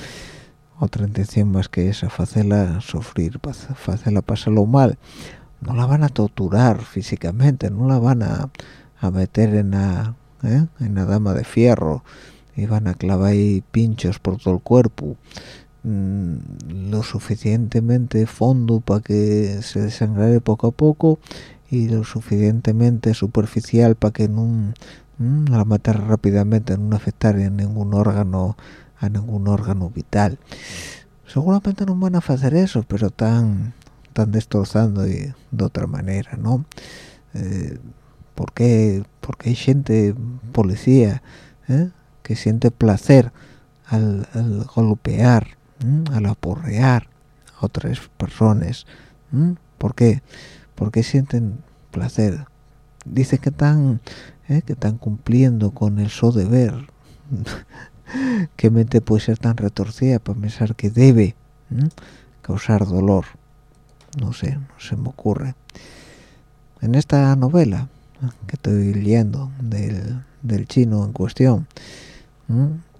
otra intención más que esa hacerla sufrir hacerla pasarlo mal no la van a torturar físicamente no la van a, a meter en la ¿eh? en la dama de fierro y van a clavar ahí pinchos por todo el cuerpo mm, lo suficientemente fondo para que se desangrare poco a poco y lo suficientemente superficial para que no la matar rápidamente no afectar en ningún órgano a ningún órgano vital seguramente no van a hacer eso pero tan están destrozando de, otra manera, ¿no? Eh, ¿por, qué, hay gente, policía, ¿eh? que siente placer al, golpear, al aporrear a otras personas? ¿Por qué? Porque sienten placer. Dicen que están, ¿eh? que están cumpliendo con el so deber. ¿Qué mente puede ser tan retorcida para pensar que debe causar dolor? No sé, no se me ocurre. En esta novela que estoy leyendo del, chino en cuestión,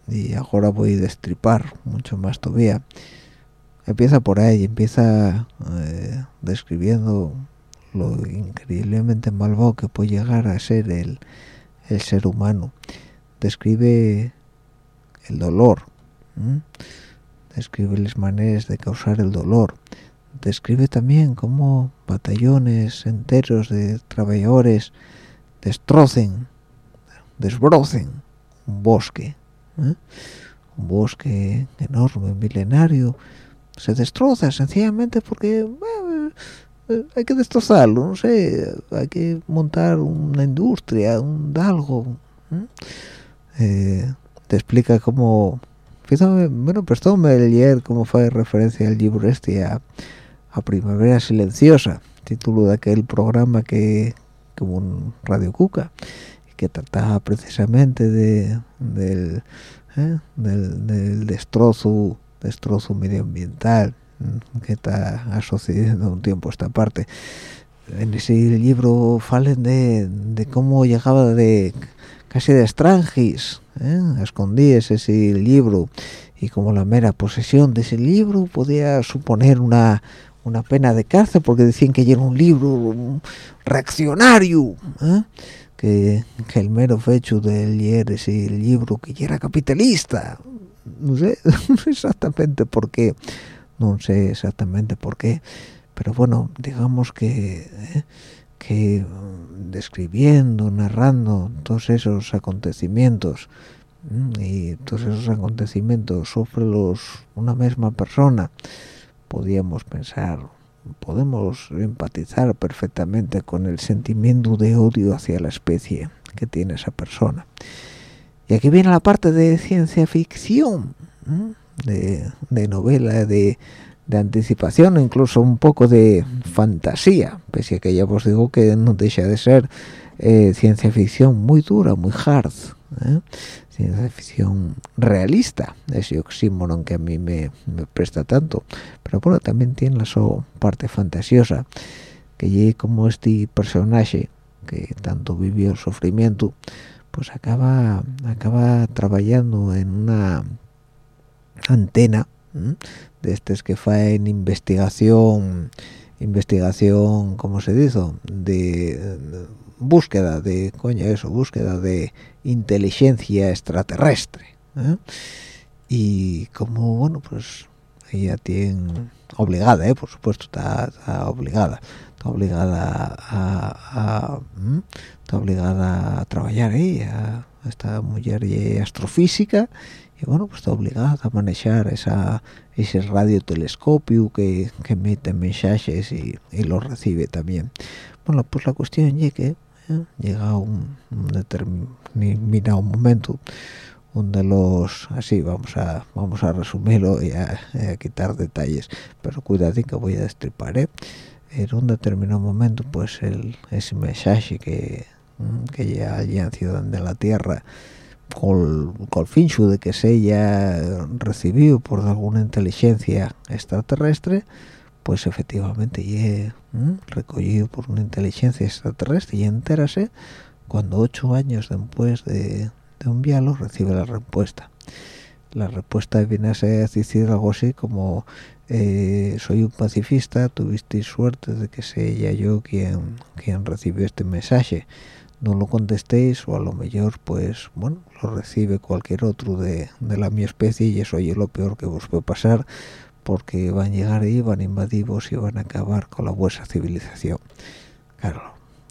y ahora voy a destripar mucho más todavía, empieza por ahí, empieza eh, describiendo lo increíblemente malvado que puede llegar a ser el, el ser humano. Describe el dolor, describe las maneras de causar el dolor, describe también cómo batallones enteros de trabajadores destrocen, desbrocen un bosque, ¿eh? un bosque enorme, milenario, se destroza sencillamente porque hay que destrozarlo, no sé, hay que montar una industria, un algo. ¿eh? Eh, te explica cómo... Bueno, prestóme leer cómo fue referencia al libro este a a Primavera Silenciosa, título de aquel programa que como un Radio Cuca, que trataba precisamente de, del, ¿eh? del, destrozo, destrozo medioambiental mm, que está sucediendo un tiempo esta parte. En ese libro falen de, de cómo llegaba de casi de extranjis, ¿eh? escondíes ese libro y como la mera posesión de ese libro podía suponer una una pena de cárcel porque decían que era un libro reaccionario ¿eh? que, el mero hecho de leer ese libro que era capitalista no sé exactamente por qué no sé exactamente por qué pero bueno digamos que ¿eh? que describiendo narrando todos esos acontecimientos y todos esos acontecimientos sufre los una misma persona podíamos pensar, podemos empatizar perfectamente con el sentimiento de odio hacia la especie que tiene esa persona. Y aquí viene la parte de ciencia ficción, de, novela, de, anticipación, incluso un poco de fantasía, pese a que ya os digo que no deja de ser eh, ciencia ficción muy dura, muy hard. ¿Eh? ciencia ficción realista, ese oxímoron que a mí me, presta tanto, pero bueno, también tiene la su parte fantasiosa, que llegue como este personaje que tanto vivió sufrimiento, pues acaba acaba trabajando en una antena de estas que en investigación investigación, ¿cómo se dice? de búsqueda de, coño, eso, búsqueda de inteligencia extraterrestre. ¿eh? Y como, bueno, pues ella tiene obligada, ¿eh? por supuesto, está, obligada, está obligada a, está obligada a trabajar ahí esta mujer y astrofísica y bueno pues está obligada a manejar esa ese radiotelescopio que, que emite mensajes y, y los recibe también bueno pues la cuestión es que llega un, un determinado momento donde los así vamos a vamos a resumirlo y a, quitar detalles pero cuidado que voy a destripar ¿eh? en un determinado momento pues el ese mensaje que mm, que ya hayan ciudadanos de la tierra con, el fin de que se haya recibido por alguna inteligencia extraterrestre pues efectivamente y recogido por una inteligencia extraterrestre y entérase cuando ocho años después de, de enviarlo recibe la respuesta. La respuesta viene a decir algo así como eh, soy un pacifista tuviste suerte de que sea yo quien quien recibió este mensaje. No lo contestéis o a lo mejor pues bueno lo recibe cualquier otro de, de la mi especie y eso es lo peor que vos puede pasar porque van a llegar ahí, van a invadirvos y van a acabar con la vuestra civilización. Claro,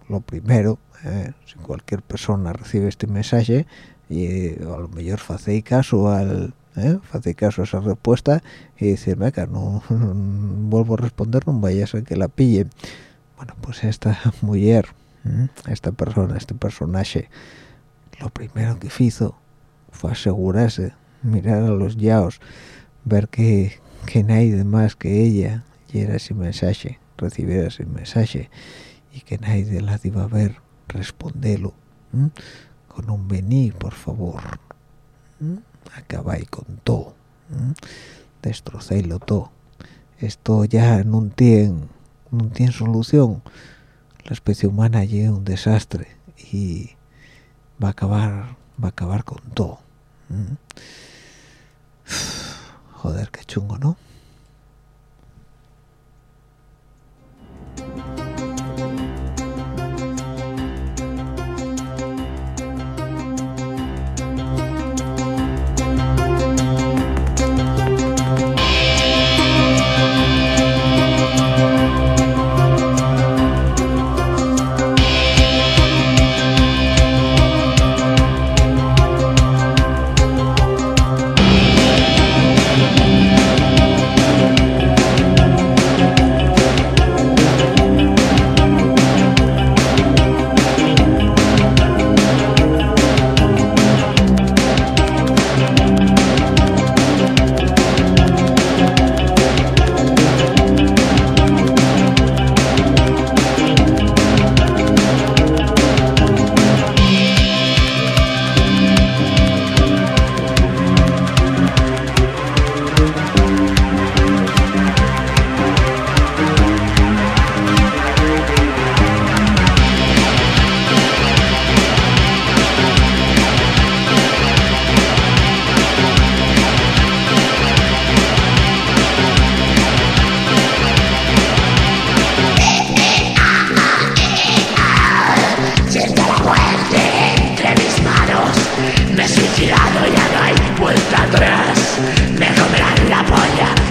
lo primero, eh, si cualquier persona recibe este mensaje, y eh, a lo mejor hacéis caso al eh, caso a esa respuesta y decir, venga, no, vuelvo a responder, no vayas a que la pille. Bueno, pues esta mujer, esta persona, este personaje, lo primero que hizo fue asegurarse, mirar a los yaos, ver que, que nadie más que ella era ese mensaje, recibiera ese mensaje y que nadie la iba a ver responderlo con un vení por favor acabáis con todo destrocéislo todo. Esto ya no tiene no tiene solución. La especie humana es un desastre y va a acabar va a acabar con todo joder qué chungo no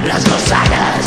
Sombras Gonçagas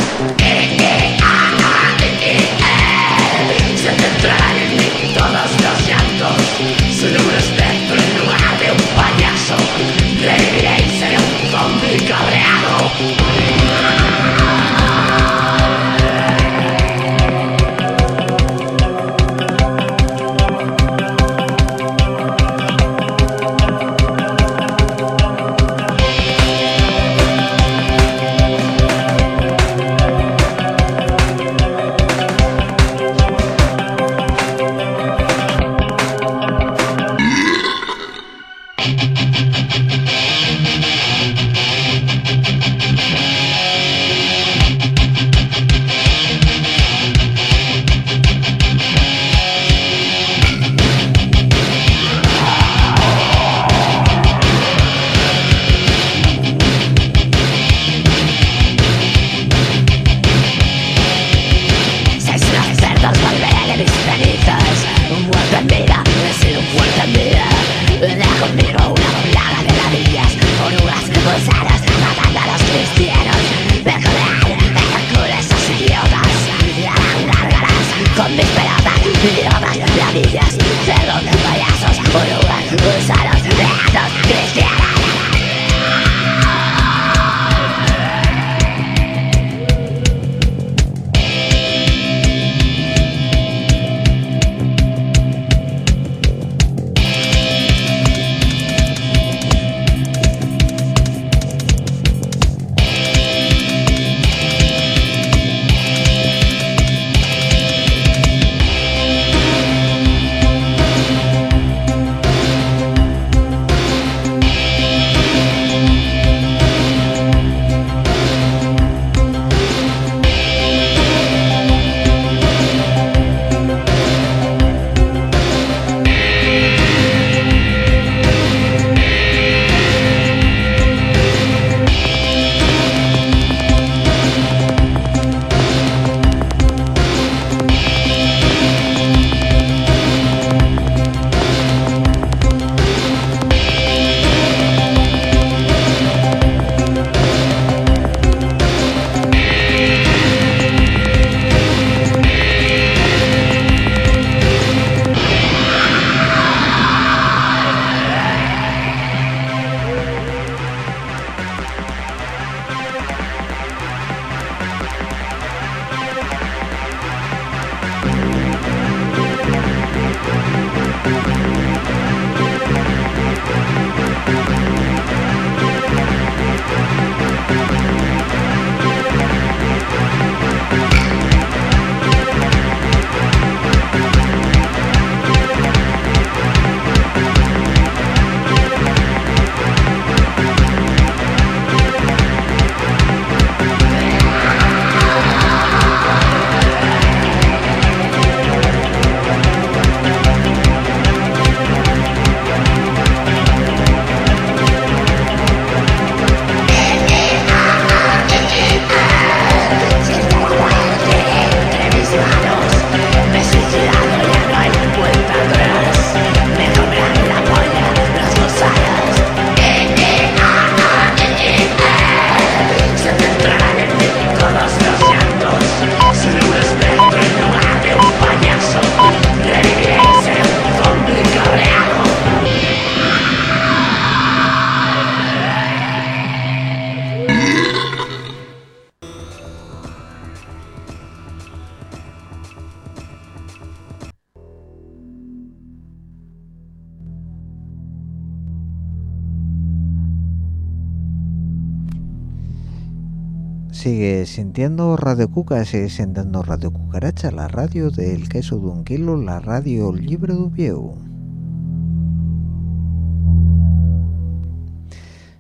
sintiendo Radio Cuca, sigue sintiendo Radio Cucaracha, la radio del queso de un kilo, la radio libre de Ubieu.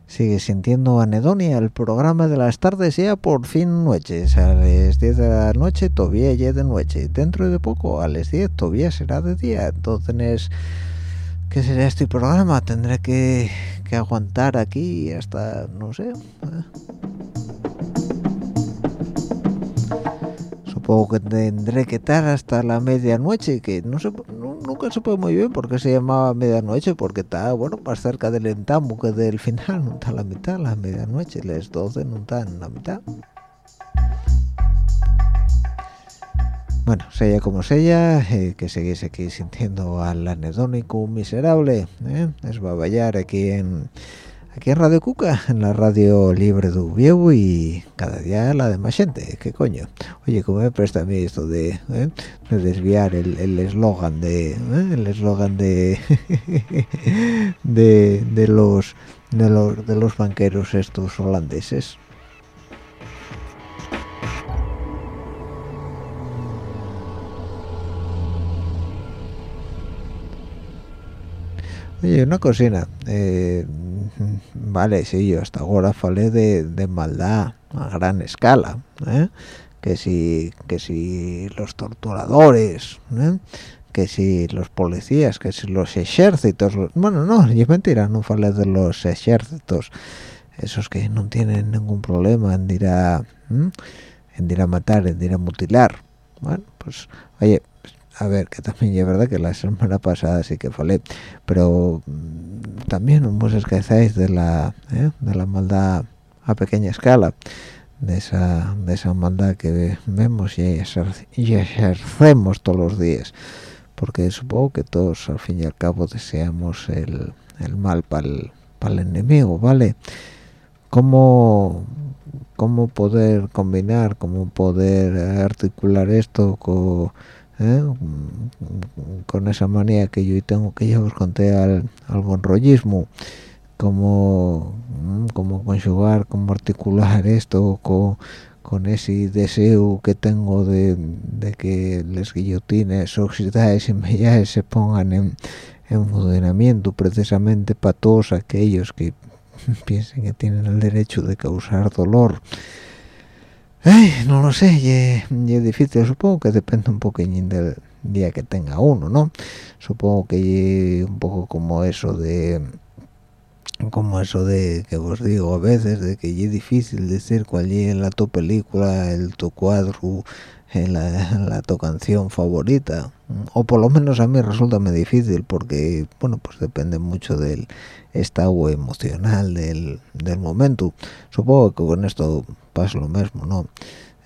Sigue sintiendo Anedonia, el programa de las tardes ya por fin noches. A las 10 de la noche todavía ya de noche. Dentro de poco, a las 10 todavía será de día. Entonces, ¿qué será este programa? Tendré que, que aguantar aquí hasta, no sé... ¿eh? Supongo que tendré que estar hasta la medianoche que no sé nunca supe muy bien por qué se llamaba medianoche porque está bueno más cerca del entamo que del final no está la mitad la medianoche las 12 no están en la mitad bueno sea como sea eh, que seguís aquí sintiendo al anedónico miserable ¿eh? es baballar aquí en aquí en Radio Cuca, en la radio libre de Ubievo y cada día la de más gente, ¿qué coño? Oye, ¿cómo me presta a mí esto de, eh, desviar el eslogan de, eh, el eslogan de, de, de, los, de los, de los banqueros estos holandeses? Oye, una cocina, eh, vale, sí, yo hasta ahora falé de, maldad a gran escala, ¿eh? que si que si los torturadores, ¿eh? que si los policías, que si los ejércitos, bueno, no, es mentira, no falé de los ejércitos, esos que no tienen ningún problema en ir a, en ir a matar, en ir a mutilar, bueno, pues, oye, a ver, que también es verdad que la semana pasada sí que falé, pero mm, también os esquecéis de la, ¿eh? de la maldad a pequeña escala, de esa, de esa maldad que vemos y, ejercemos todos los días, porque supongo que todos al fin y al cabo deseamos el, mal para el, enemigo, ¿vale? ¿Cómo, ¿Cómo poder combinar, cómo poder articular esto con ¿eh? con esa manía que yo tengo que ya os conté al, al buen rollismo como como conjugar como articular esto con, con ese deseo que tengo de, que las guillotines oxidadas y melladas se pongan en, en funcionamiento precisamente para todos aquellos que piensen que tienen el derecho de causar dolor no lo sé, y, es difícil, supongo que depende un poquillín del día que tenga uno, ¿no? Supongo que un poco como eso de como eso de que os digo a veces de que es difícil decir cuál es la tu película, el tu cuadro, la, tu canción favorita. O por lo menos a mí resulta muy difícil porque bueno pues depende mucho del estado emocional del, del momento. Supongo que con esto pasa lo mismo no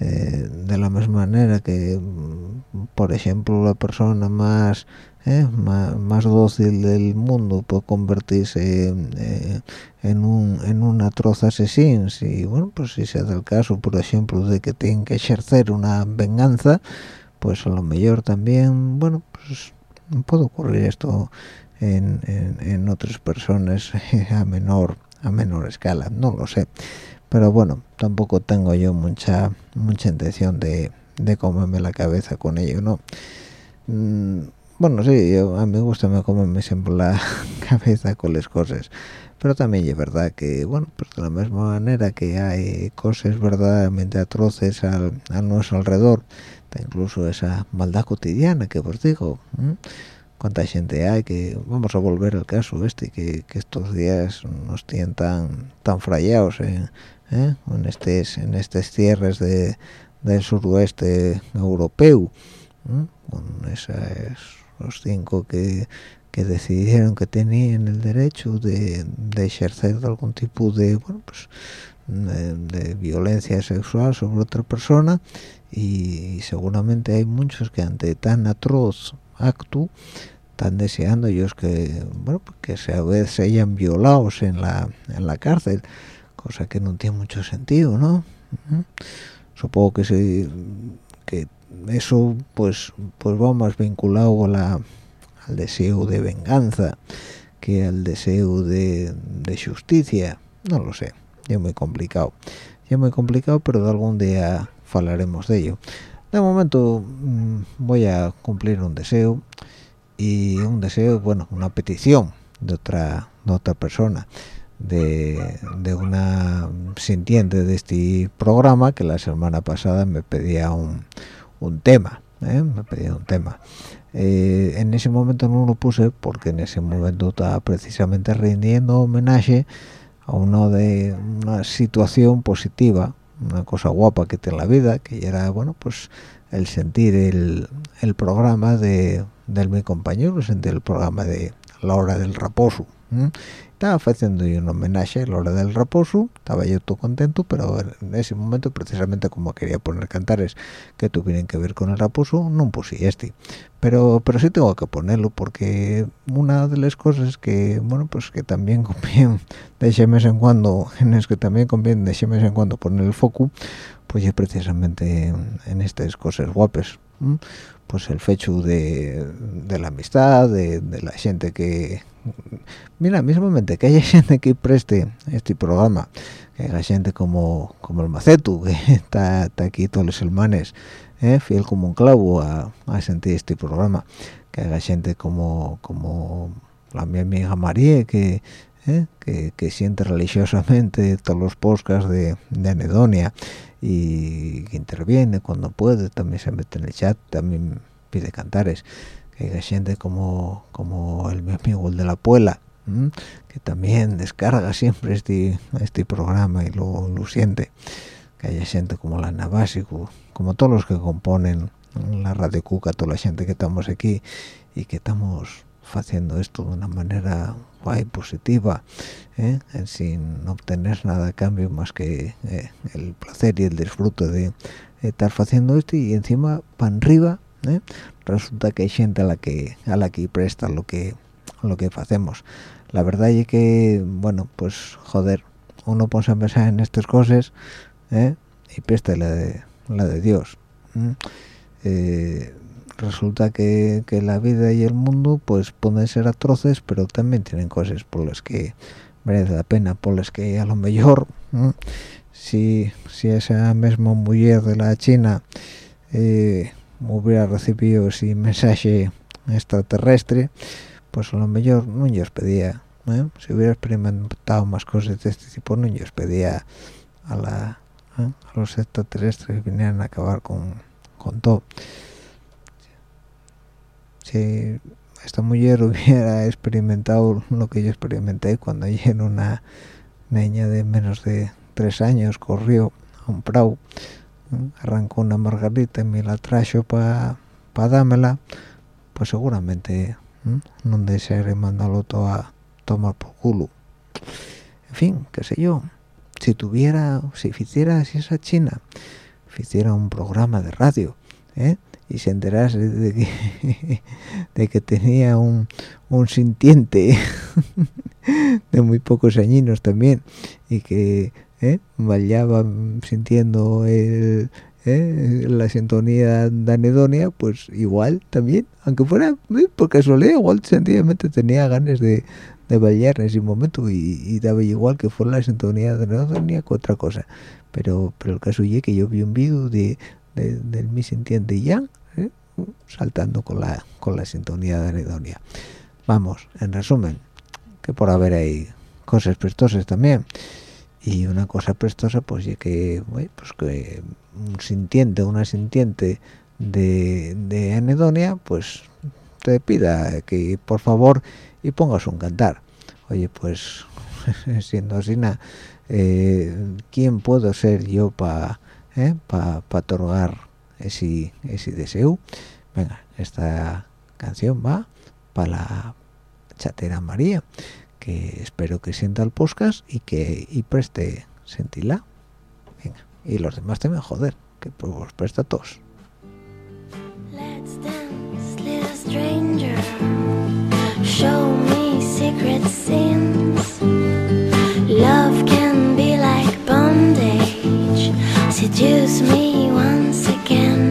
eh, de la misma manera que por ejemplo la persona más eh, más, dócil del mundo puede convertirse eh, en un en un atroz asesino si bueno pues si se da el caso por ejemplo de que tienen que ejercer una venganza pues a lo mejor también bueno pues puede ocurrir esto en, en, otras personas a menor a menor escala no lo sé pero bueno tampoco tengo yo mucha mucha intención de, de comerme la cabeza con ello no mm, bueno sí a mí me gusta me comerme siempre la cabeza con las cosas. Pero también es verdad que bueno pues de la misma manera que hay cosas verdaderamente atroces al, a nuestro alrededor incluso esa maldad cotidiana que os digo cuánta gente hay que vamos a volver al caso este que, estos días nos tienen tan tan frayados ¿eh? en estos en estos cierres de, del suroeste europeo con esas los cinco que, que decidieron que tenían el derecho de, de ejercer algún tipo de bueno pues de, violencia sexual sobre otra persona y, seguramente hay muchos que ante tan atroz acto están deseando ellos que bueno que se a veces se hayan violados en la en la cárcel cosa que no tiene mucho sentido no supongo que se que eso pues pues va más vinculado a la, al deseo de venganza que al deseo de, de justicia. No lo sé es muy complicado. Es muy complicado pero algún día hablaremos de ello. De momento mm, voy a cumplir un deseo y un deseo bueno una petición de otra de otra persona de, una sintiente de este programa que la semana pasada me pedía un, tema ¿eh? me pedía un tema eh, en ese momento no lo puse porque en ese momento estaba precisamente rindiendo homenaje a uno de una situación positiva una cosa guapa que tiene la vida que era bueno pues el sentir el, el programa de del mi compañero sentir el programa de la hora del raposo estaba haciendo un homenaje a la hora del reposo estaba yo todo contento pero en ese momento precisamente como quería poner cantares que tuvieran que ver con el reposo no puse este. Pero pero sí tengo que ponerlo porque una de las cosas que bueno pues que también conviene de vez en cuando en es que también conviene de vez en cuando poner el foco pues es precisamente en, estas cosas guapas pues el fecho de, la amistad, de, la gente que... Mira, mismamente que haya gente que preste este programa, que haya gente como, como el Macetu, que está, aquí todos los hermanes, ¿eh? fiel como un clavo a, sentir este programa, que haya gente como, como la mi amiga María, que, ¿eh? que, siente religiosamente todos los podcasts de, de Anedonia, y que interviene cuando puede, también se mete en el chat, también pide cantares, hay gente como, como el mi amigo el de la Puela, que también descarga siempre este, este programa y lo, lo siente, que haya gente como la Navasico, como todos los que componen la Radio Cuca, toda la gente que estamos aquí y que estamos haciendo esto de una manera guay, positiva, ¿eh? sin obtener nada a cambio más que eh, el placer y el disfrute de, estar haciendo esto y encima para arriba ¿eh? resulta que hay gente a la que a la que presta lo que lo que hacemos. La verdad es que bueno pues joder uno pone a pensar en estas cosas y presta la de la de Dios resulta que, la vida y el mundo pues pueden ser atroces pero también tienen cosas por las que merece la pena por las que a lo mejor si, si esa misma mujer de la China eh, hubiera recibido ese mensaje extraterrestre pues a lo mejor no os pedía ¿eh? si hubiera experimentado más cosas de este tipo no os pedía a la ¿eh? a los extraterrestres que vinieran a acabar con, con todo si esta mujer hubiera experimentado lo que yo experimenté cuando ella era una niña de menos de tres años corrió a un prau arrancó una margarita y me la trajo para pa dámela pues seguramente no desearé mandarlo todo a tomar por culo. En fin qué sé yo. Si tuviera si hiciera si esa china hiciera un programa de radio ¿eh? y se enterase de que, de que tenía un, un sintiente de muy pocos añinos también y que ¿eh? vayaba sintiendo el, ¿eh? la sintonía de anedonia pues igual también aunque fuera ¿eh? porque solía igual sencillamente tenía ganas de, de bailar en ese momento y, daba igual que fuera la sintonía de anedonia que otra cosa pero pero el caso es que yo vi un vídeo de, de, del mi sintiente ya saltando con la con la sintonía de anedonia vamos en resumen que por haber ahí cosas prestosas también y una cosa prestosa pues ya que pues que un sintiente una sintiente de, de anedonia pues te pida que por favor y pongas un cantar. Oye pues siendo así eh, quién puedo ser yo para eh, para otorgar ese, ese deseo venga esta canción va para la chatera María que espero que sienta el podcast y que y preste sentirla venga y los demás también joder que pues presta todos Let's. Seduce me once again.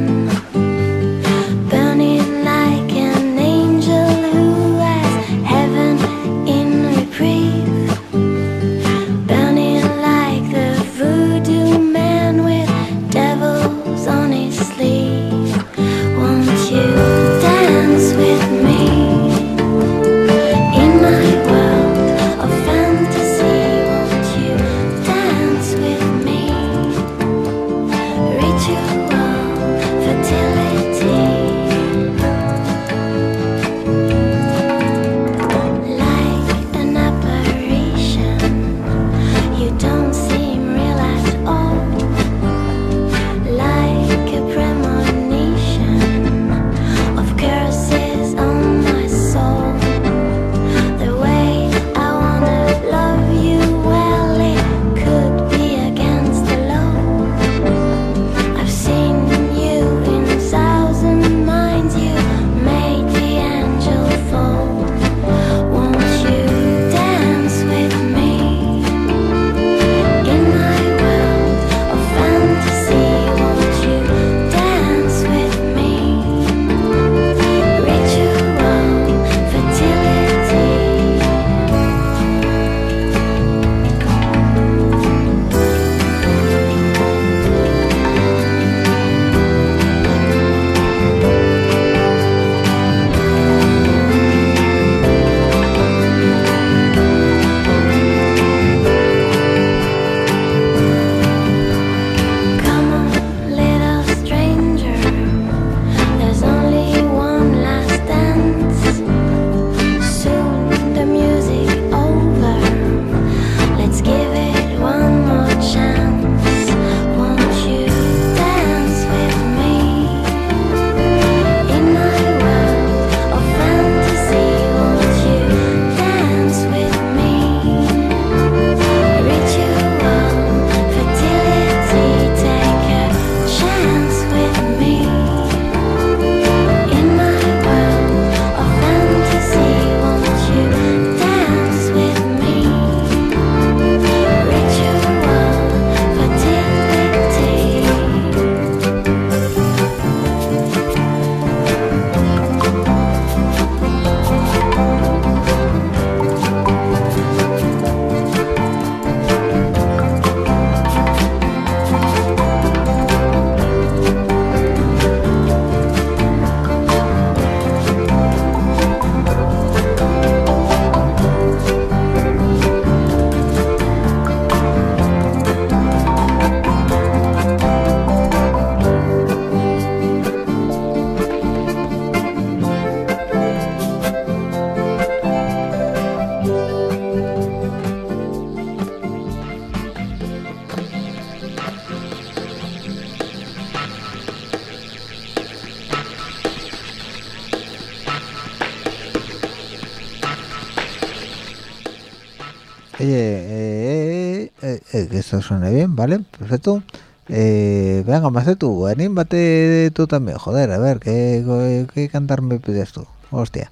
Eh, que esto suene bien, ¿vale? Perfecto. Eh, venga, más tú, anímate tú también, joder, a ver, ¿qué, qué cantar me pides tú? Hostia,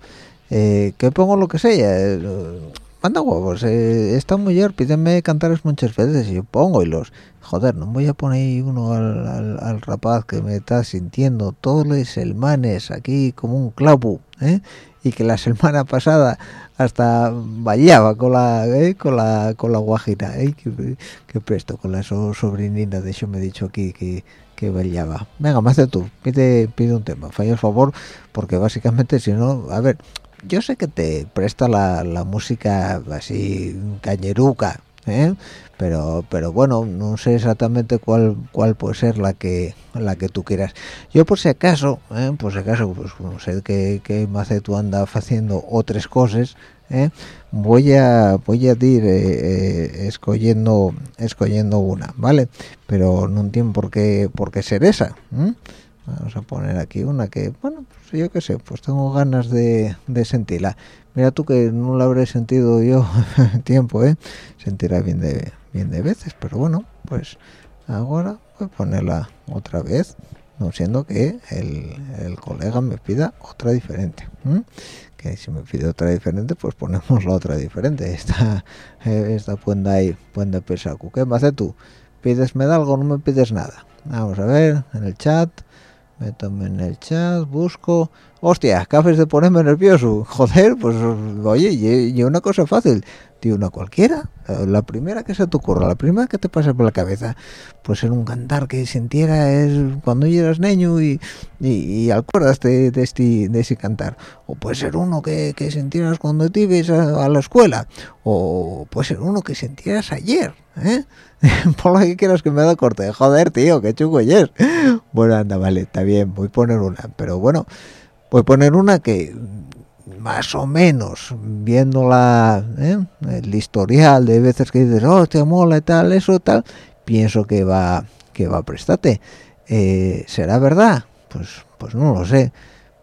eh, que pongo lo que sea, eh, manda huevos, eh, esta mujer pídeme cantares muchas veces y yo pongo y los, joder, no voy a poner uno al, al- al rapaz que me está sintiendo todos los semanas aquí como un clavo, ¿eh? Y que la semana pasada hasta bailaba con la ¿eh? con la con la guajira ¿eh? que, presto con la so- sobrinina de hecho me he dicho aquí que que bailaba venga más de tú pide pide un tema falla el favor porque básicamente si no a ver yo sé que te presta la, la música así cañeruca ¿eh? pero pero bueno no sé exactamente cuál cuál puede ser la que la que tú quieras yo por si acaso ¿eh? por si acaso pues no sé que que Macetu anda haciendo otras cosas ¿eh? voy a voy a ir eh, escogiendo escogiendo una vale pero no tiene por qué por qué ser esa vamos a poner aquí una que bueno pues yo qué sé pues tengo ganas de, de sentirla mira tú que no la habré sentido yo tiempo eh sentirá bien de bien de veces pero bueno pues ahora voy a ponerla otra vez no siendo que el, el colega me pida otra diferente que si me pide otra diferente pues ponemos la otra diferente. Esta esta puenda ahí puenda pesacu qué me hace tú pídesme de algo no me pides nada vamos a ver en el chat métome en el chat busco hostia cafés de ponerme nervioso joder pues oye y, y una cosa fácil tío una cualquiera la primera que se te ocurra la primera que te pase por la cabeza pues en un cantar que sintiera es cuando yo eras niño y, y, y acuerdas de, este de ese cantar o puede ser uno que, que sintieras cuando te ibas a, a la escuela o puede ser uno que sintieras ayer ¿eh? por lo que quieras que me da corte. Joder tío qué chuco ayer bueno anda vale está bien voy a poner una pero bueno voy a poner una que más o menos viéndola ¿eh? el historial de veces que dices oh te mola y tal eso tal pienso que va que va a prestarte. Eh, será verdad pues pues no lo sé.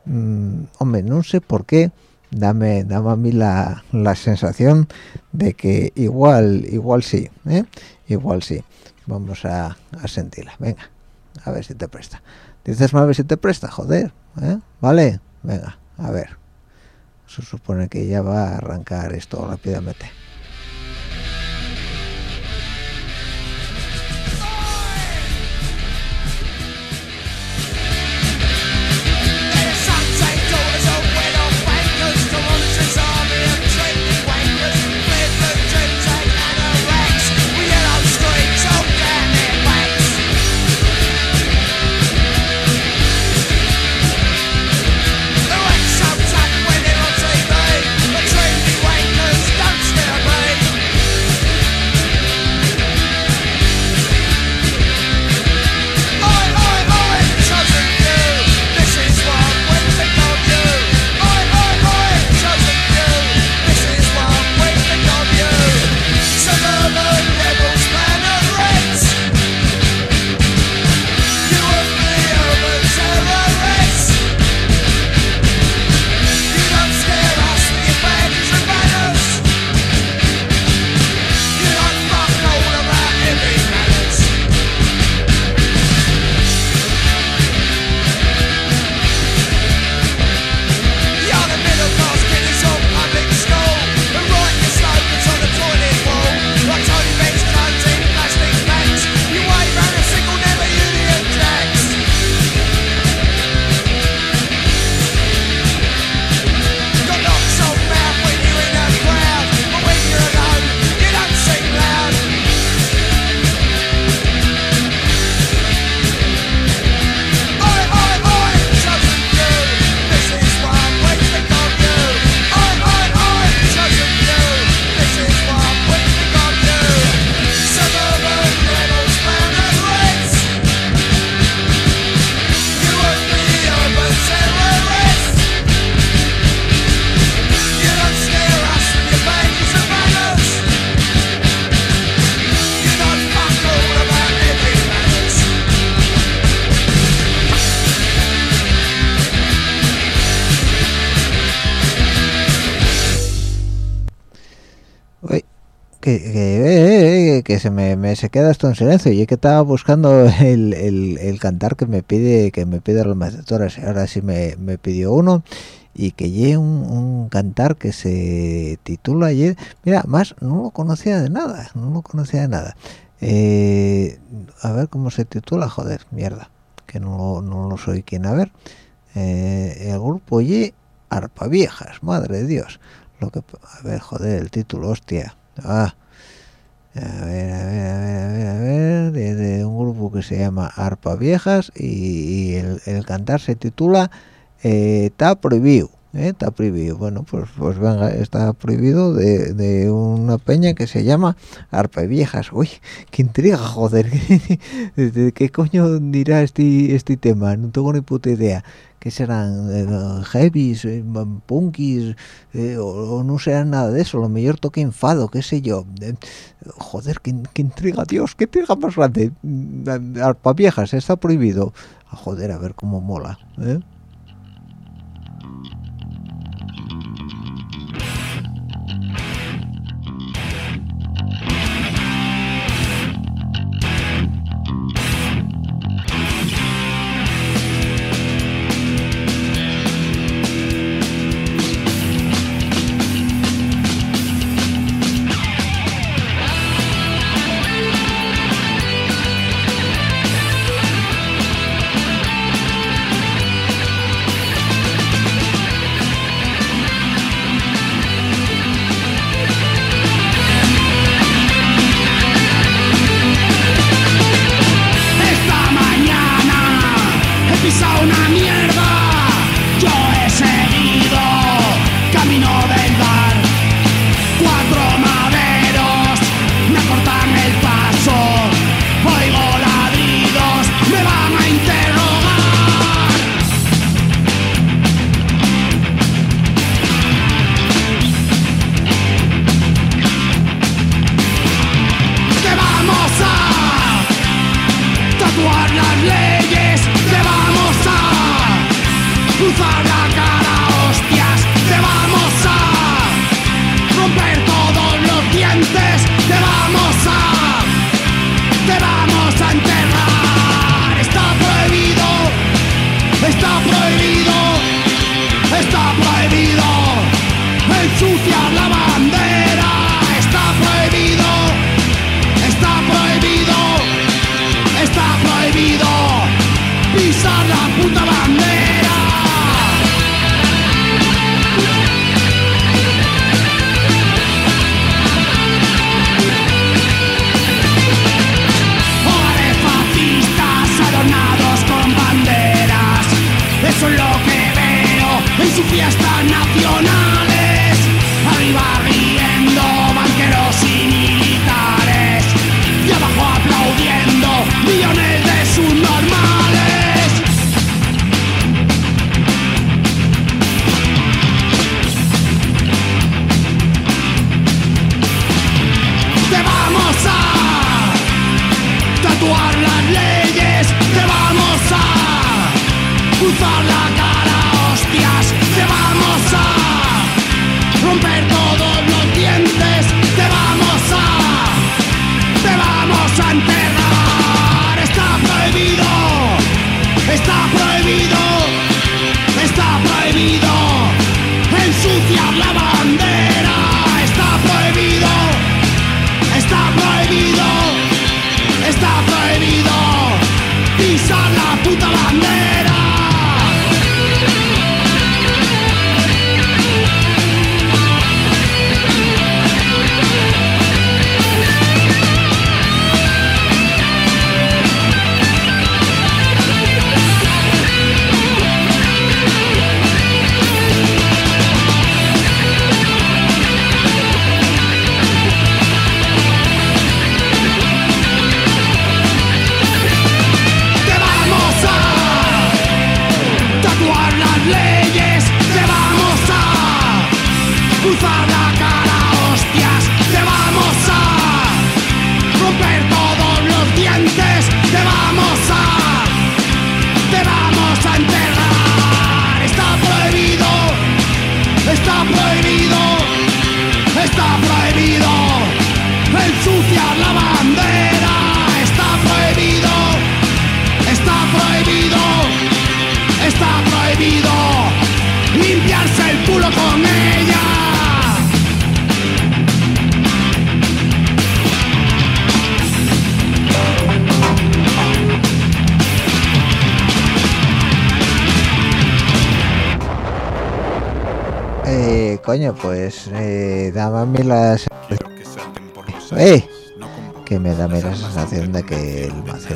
Mm, hombre no sé por qué. Dame dame a mí la, la sensación de que igual igual sí ¿eh? igual sí. Vamos a, a sentirla. Venga a ver si te presta dices a ver si te presta joder ¿eh? vale venga a ver se supone que ya va a arrancar esto rápidamente me, se queda esto en silencio. Y que estaba buscando el, el, cantar que me pide que me pide los maestros ahora sí me, me pidió uno. Y que lleve un, cantar que se titula ayer. Mira más no lo conocía de nada no lo conocía de nada. Eh, a ver cómo se titula joder mierda que no, no lo soy quien. A ver eh, el grupo y arpa viejas madre de dios. Lo que a ver joder el título hostia. Ah a ver, a ver, a ver, a ver, a ver, de, un grupo que se llama Arpa Viejas y, el, cantar se titula Está eh, prohibido, está prohibido. Bueno, pues, pues venga, está prohibido de, una peña que se llama Arpa Viejas. Uy, qué intriga, joder. ¿De qué coño dirá este, este tema? No tengo ni puta idea que serán eh, heavies, eh, punkis, eh, o, no serán nada de eso, lo mejor toque enfado, qué sé yo. joder, qué, intriga, Dios, qué intriga más grande. Mm, arpa viejas, está prohibido. Ah, joder, a ver cómo mola. Está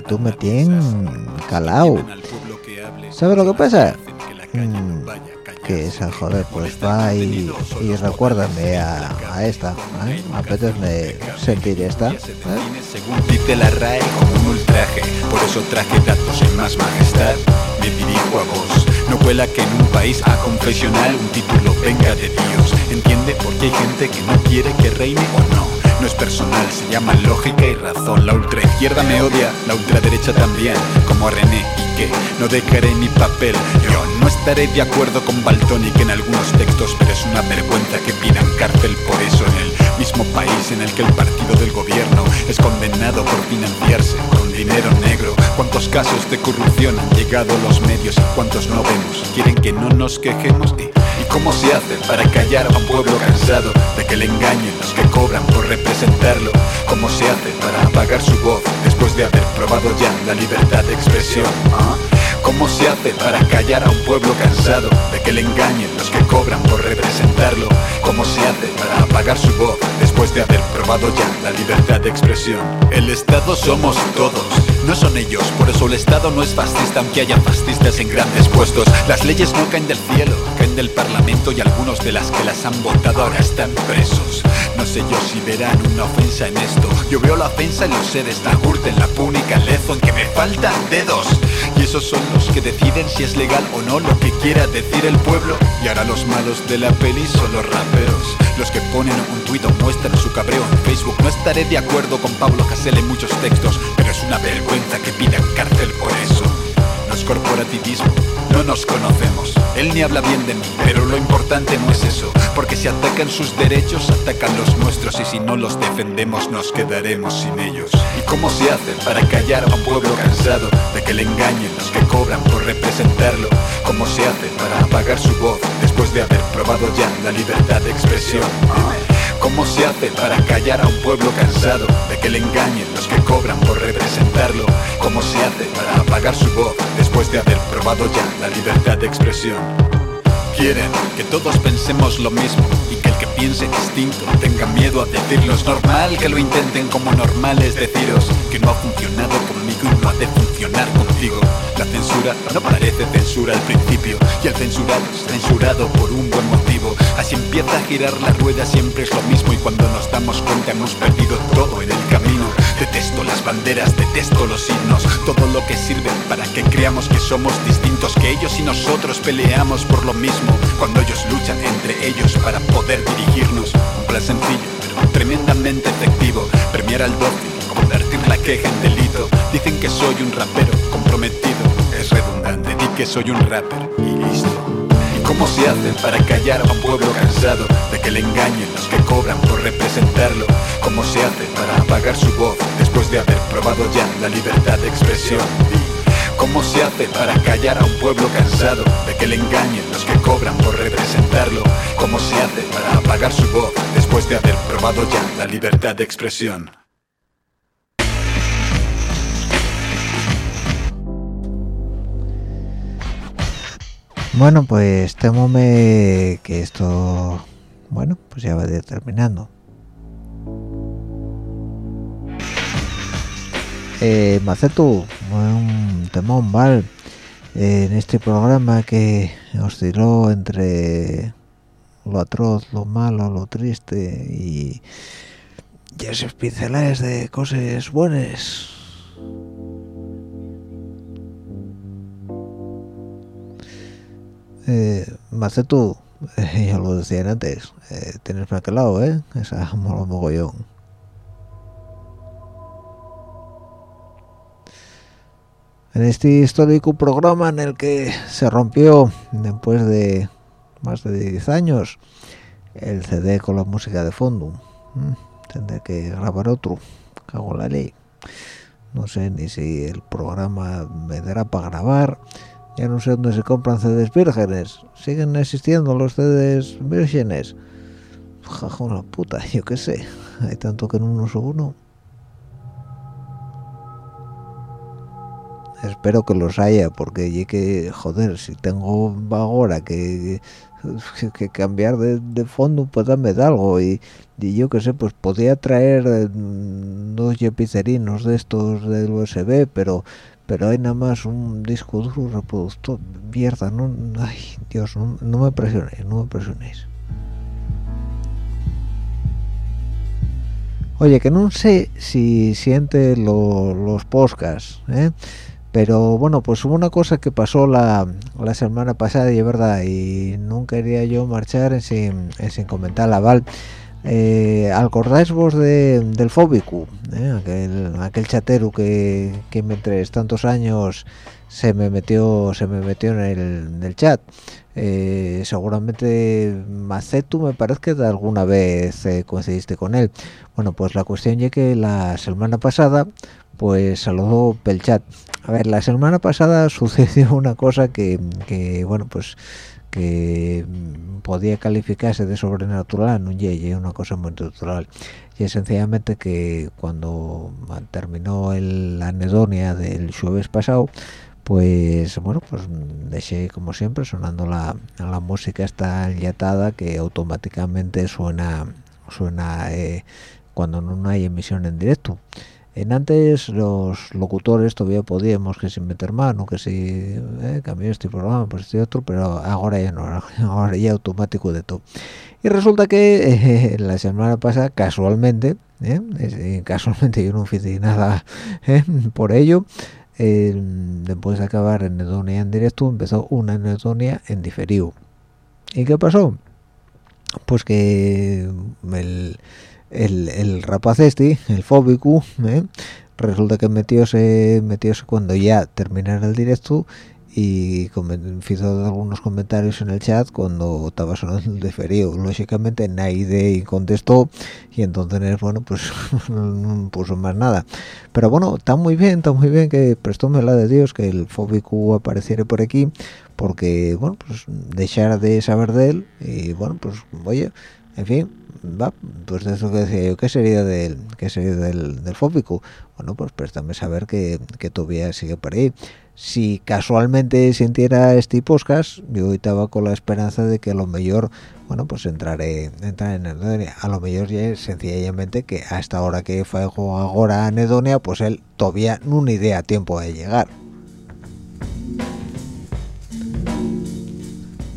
macetu me tiene calao. ¿Sabes lo que pasa? Mm, que esa joder, pues va y, y recuérdame a, a esta. ¿eh? Apetece sentir esta. ¿eh? Según dice la RAE como un ultraje Por eso traje datos en más majestad Me dirijo a vos No cuela que en un país a confesional Un título venga de Dios Entiende porque hay gente que no quiere que reine o no no es personal, se llama lógica y razón. La ultraizquierda me odia, la ultraderecha también, como René y que no dejaré mi papel. Yo no estaré de acuerdo con Baltonic en algunos textos, pero es una vergüenza que pidan cárcel por eso en el mismo país en el que el partido del gobierno es condenado por financiarse con dinero negro. ¿Cuántos casos de corrupción han llegado a los medios y cuántos no vemos? ¿Quieren que no nos quejemos? ¿Y, cómo se hace para callar a un pueblo cansado de que le engañen los que cobran por representarlo? ¿Cómo se hace para apagar su voz después de haber probado ya la libertad de expresión? ¿Ah? ¿Cómo se hace para callar a un pueblo cansado de que le engañen los que cobran por representarlo? ¿Cómo se hace para apagar su voz después de haber probado ya la libertad de expresión? El Estado somos todos, no son ellos, por eso el Estado no es fascista aunque haya fascistas en grandes puestos. Las leyes no caen del cielo, caen del Parlamento y algunos de las que las han votado ahora están presos. No sé yo si verán una ofensa en esto. Yo veo la ofensa en los seres, la gurte, en la púnica, en lezo, en que me faltan dedos. Y esos son los que deciden si es legal o no lo que quiera decir el pueblo. Y ahora los malos de la peli son los raperos. Los que ponen un tuit o muestran su cabreo en Facebook. No estaré de acuerdo con Pablo Hasél en muchos textos, pero es una vergüenza que pidan cárcel por eso. No es corporativismo, no nos conocemos. Él ni habla bien de mí, pero lo importante no es eso. Porque si atacan sus derechos, atacan los nuestros y si no los defendemos nos quedaremos sin ellos. ¿Y cómo se hace para callar a un pueblo cansado de que le engañen los que cobran por representarlo? ¿Cómo se hace para apagar su voz después de haber probado ya la libertad de expresión? ¿Cómo se hace para callar a un pueblo cansado de que le engañen los que cobran por representarlo? ¿Cómo se hace para apagar su voz después de haber probado ya la libertad de expresión? Quieren que todos pensemos lo mismo y que el que piense distinto tenga miedo a decirlo. Es normal que lo intenten como normal es deciros que no ha funcionado conmigo y no ha de funcionar contigo. La censura no parece censura al principio y el censurado es censurado por un buen motivo. Así empieza a girar la rueda, siempre es lo mismo y cuando nos damos cuenta hemos perdido todo en el camino. Detesto las banderas, detesto los himnos, todo lo que sirve para que creamos que somos distintos, que ellos y nosotros peleamos por lo mismo, cuando ellos luchan entre ellos para poder dirigirnos. Un plan sencillo, pero tremendamente efectivo, premiar al dócil, convertir la queja en delito. Dicen que soy un rapero comprometido, es redundante, di que soy un rapper y listo. ¿Y cómo se hace para callar a un pueblo cansado de que le engañen los que cobran por representarlo? ¿Cómo se hace para apagar su voz después de haber probado ya la libertad de expresión? ¿Cómo se hace para callar a un pueblo cansado de que le engañen los que cobran por representarlo? ¿Cómo se hace para apagar su voz después de haber probado ya la libertad de expresión? Bueno, pues temome que esto, bueno, pues ya va terminando. Eh, un temón, ¿vale? en este programa que osciló entre lo atroz, lo malo, lo triste y, y esos pinceladas de cosas buenas. Eh, Macetu, eh, ya lo decían antes, eh, tienes para aquel lado, ¿eh? Esa mola mogollón. En este histórico programa en el que se rompió después de más de 10 años el CD con la música de fondo. Mm, Tendré que grabar otro, cago en la ley. No sé ni si el programa me dará para grabar. Ya no sé dónde se compran CDs vírgenes. ¿Siguen existiendo los CDs vírgenes? Jajón la puta, yo qué sé. Hay tanto que no uso uno. Espero que los haya, porque ya que, joder, si tengo ahora que que, cambiar de, fondo pues dame algo y, yo que sé pues podía traer eh, dos yepicerinos de estos del USB pero pero hay nada más un disco duro reproductor mierda no ay dios no, me presionéis no me presionéis oye que no sé si siente los podcasts ¿eh? pero bueno pues hubo una cosa que pasó la, la semana pasada y es verdad y no quería yo marchar sin, sin comentarla ¿vale? Eh, ¿acordáis vos de, del Fóbico? Eh? Aquel, aquel chatero que, que mientras tantos años se me metió se me metió en el, chat eh, seguramente Macetu me parece que alguna vez eh, coincidiste con él bueno pues la cuestión es que la semana pasada pues saludó el chat a ver la semana pasada sucedió una cosa que, bueno pues que podía calificarse de sobrenatural no y una cosa muy natural. Y es sencillamente que cuando terminó la anedonia del jueves pasado pues bueno pues dejé como siempre sonando la, la música esta enlatada que automáticamente suena suena eh, cuando no hay emisión en directo en antes los locutores todavía podíamos que sin meter mano que si eh, cambió este programa por este otro pero ahora ya no ahora ya automático de todo. Y resulta que eh, la semana pasada casualmente eh, casualmente yo no hice nada por ello después de acabar en Edonia en directo empezó una Edonia en diferido. Y qué pasó pues que el el, el rapaz este, el fóbico, ¿eh? resulta que metióse, metióse cuando ya terminara el directo y hizo algunos comentarios en el chat cuando estaba sonando el diferido. Lógicamente nadie contestó y entonces, bueno, pues no puso más nada. Pero bueno, está muy bien, está muy bien que prestóme la de Dios que el fóbico apareciera por aquí porque, bueno, pues dejara de saber de él y, bueno, pues, oye, en fin, va, pues eso que decía yo, ¿qué sería del, qué sería del, del fóbico? Bueno, pues préstame saber que, que todavía sigue por ahí. Si casualmente sintiera este podcast, yo estaba con la esperanza de que a lo mejor, bueno, pues entraré, entraré en Edonia. A lo mejor ya sencillamente que hasta ahora que fue ahora a Edonia, pues él todavía no ni idea tiempo de llegar.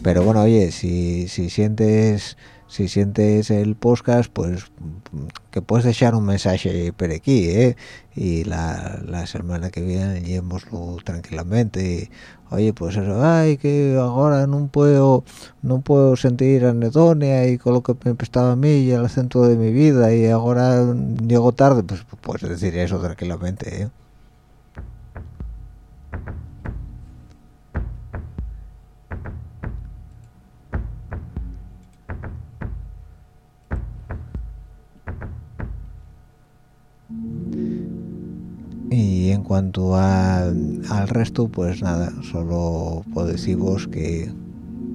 Pero bueno, oye, si, si sientes si sientes el podcast pues que puedes dejar un mensaje por aquí ¿eh? y la, la semana que viene llevémoslo tranquilamente oye pues eso ay que ahora no puedo no puedo sentir anedonia y con lo que me prestaba a mí y el centro de mi vida y ahora llego tarde pues puedes decir eso tranquilamente ¿eh? Y en cuanto al resto pues nada solo puedo deciros que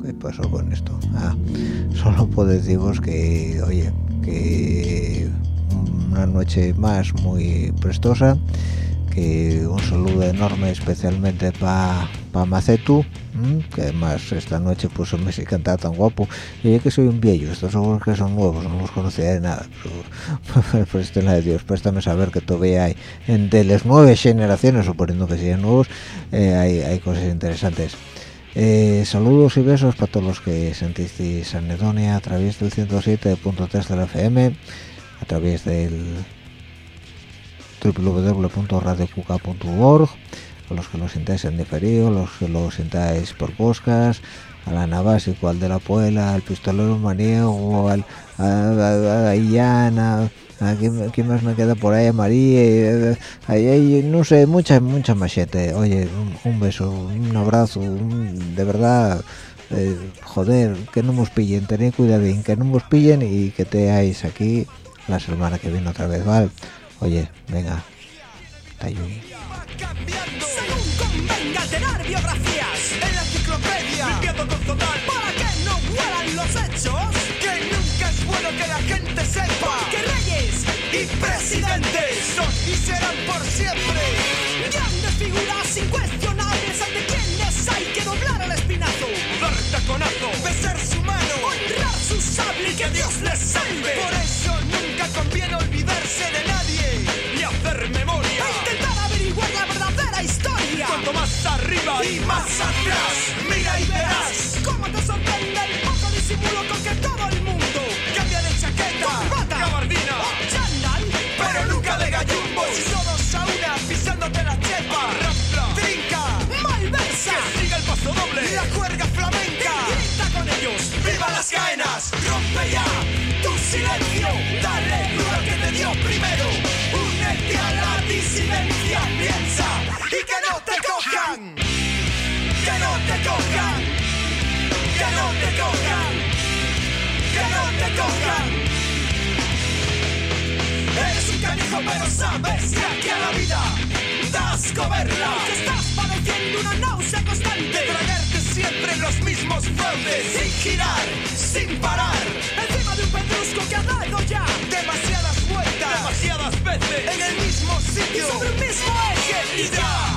qué pasó con esto ah, solo puedo deciros que oye que una noche más muy prestosa un saludo enorme especialmente para pa Macetu que además esta noche puso me canta tan guapo. Y yo que soy un viejo estos ojos que son nuevos no los conocía de nada pero préstame de Dios. Préstame saber que todavía hay de las nueve generaciones suponiendo que sean nuevos eh, hay, hay, cosas interesantes. Eh, saludos y besos para todos los que sentisteis anedonia a través del 107.3 de la FM a través del www.radiocuca.org los que lo sintáis en diferido, los que lo sintáis por podcast, a la Navas igual de la Puela, al Pistolero Maniego, al, a, a, a, ¿quién, más me queda por ahí? A María, ahí, no sé, mucha, mucha machete. Oye, un, beso, un abrazo, de verdad, eh, joder, que no nos pillen, tened cuidado, que no nos pillen y que te hayáis aquí la semana que viene otra vez, ¿vale? Oye, venga. En la enciclopedia, limpiando con total para que no vuelan los hechos. Que nunca es bueno que la gente sepa que reyes y presidentes son y serán por siempre grandes figuras incuestionables ante quienes hay que doblar el espinazo, dar taconazo, besar su que Dios les salve. Por eso nunca conviene olvidarse de nadie y hacer memoria. Historia. Cuanto más arriba y más atrás, mira y verás cómo te sorprende el poco disimulo con que todo el mundo cambia de chaqueta, Corbata. gabardina, chándal, pero nunca de gallumbos. Y todos a una pisándote la chepa, rampla, trinca, malversa. que siga el paso doble, la juerga flamenca. Grita con ellos. ¡Viva las caenas! ¡Rompe ya tu silencio! ¡Dale duro que te dio primero! Que no te cojan! ¡Que no te cojan! ¡Que no te cojan! ¡Que no te cojan! Eres un canijo pero sabes que aquí a la vida das coberla Que estás padeciendo una náusea constante. tragarte siempre los mismos fraudes sin girar, sin parar. Encima de un pedrusco que ha dado ya. Demasiadas vueltas, demasiadas veces en el mismo sitio, sobre un mismo eje. y ya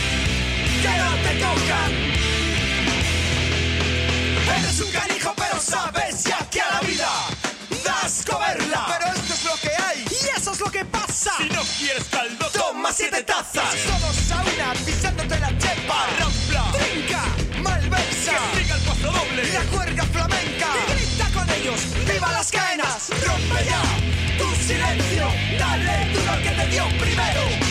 que no te cojan. Eres un canijo, pero sabes ya que a la vida das comerla. Pero esto es lo que hay y eso es lo que pasa. Si no quieres caldo, toma siete tazas. Todos a una pisándote la chepa. Rampla, trinca, malversa. Que siga el paso doble. La cuerda flamenca. Y grita con ellos, viva las cadenas. Rompe ya tu silencio. Dale duro que te dio primero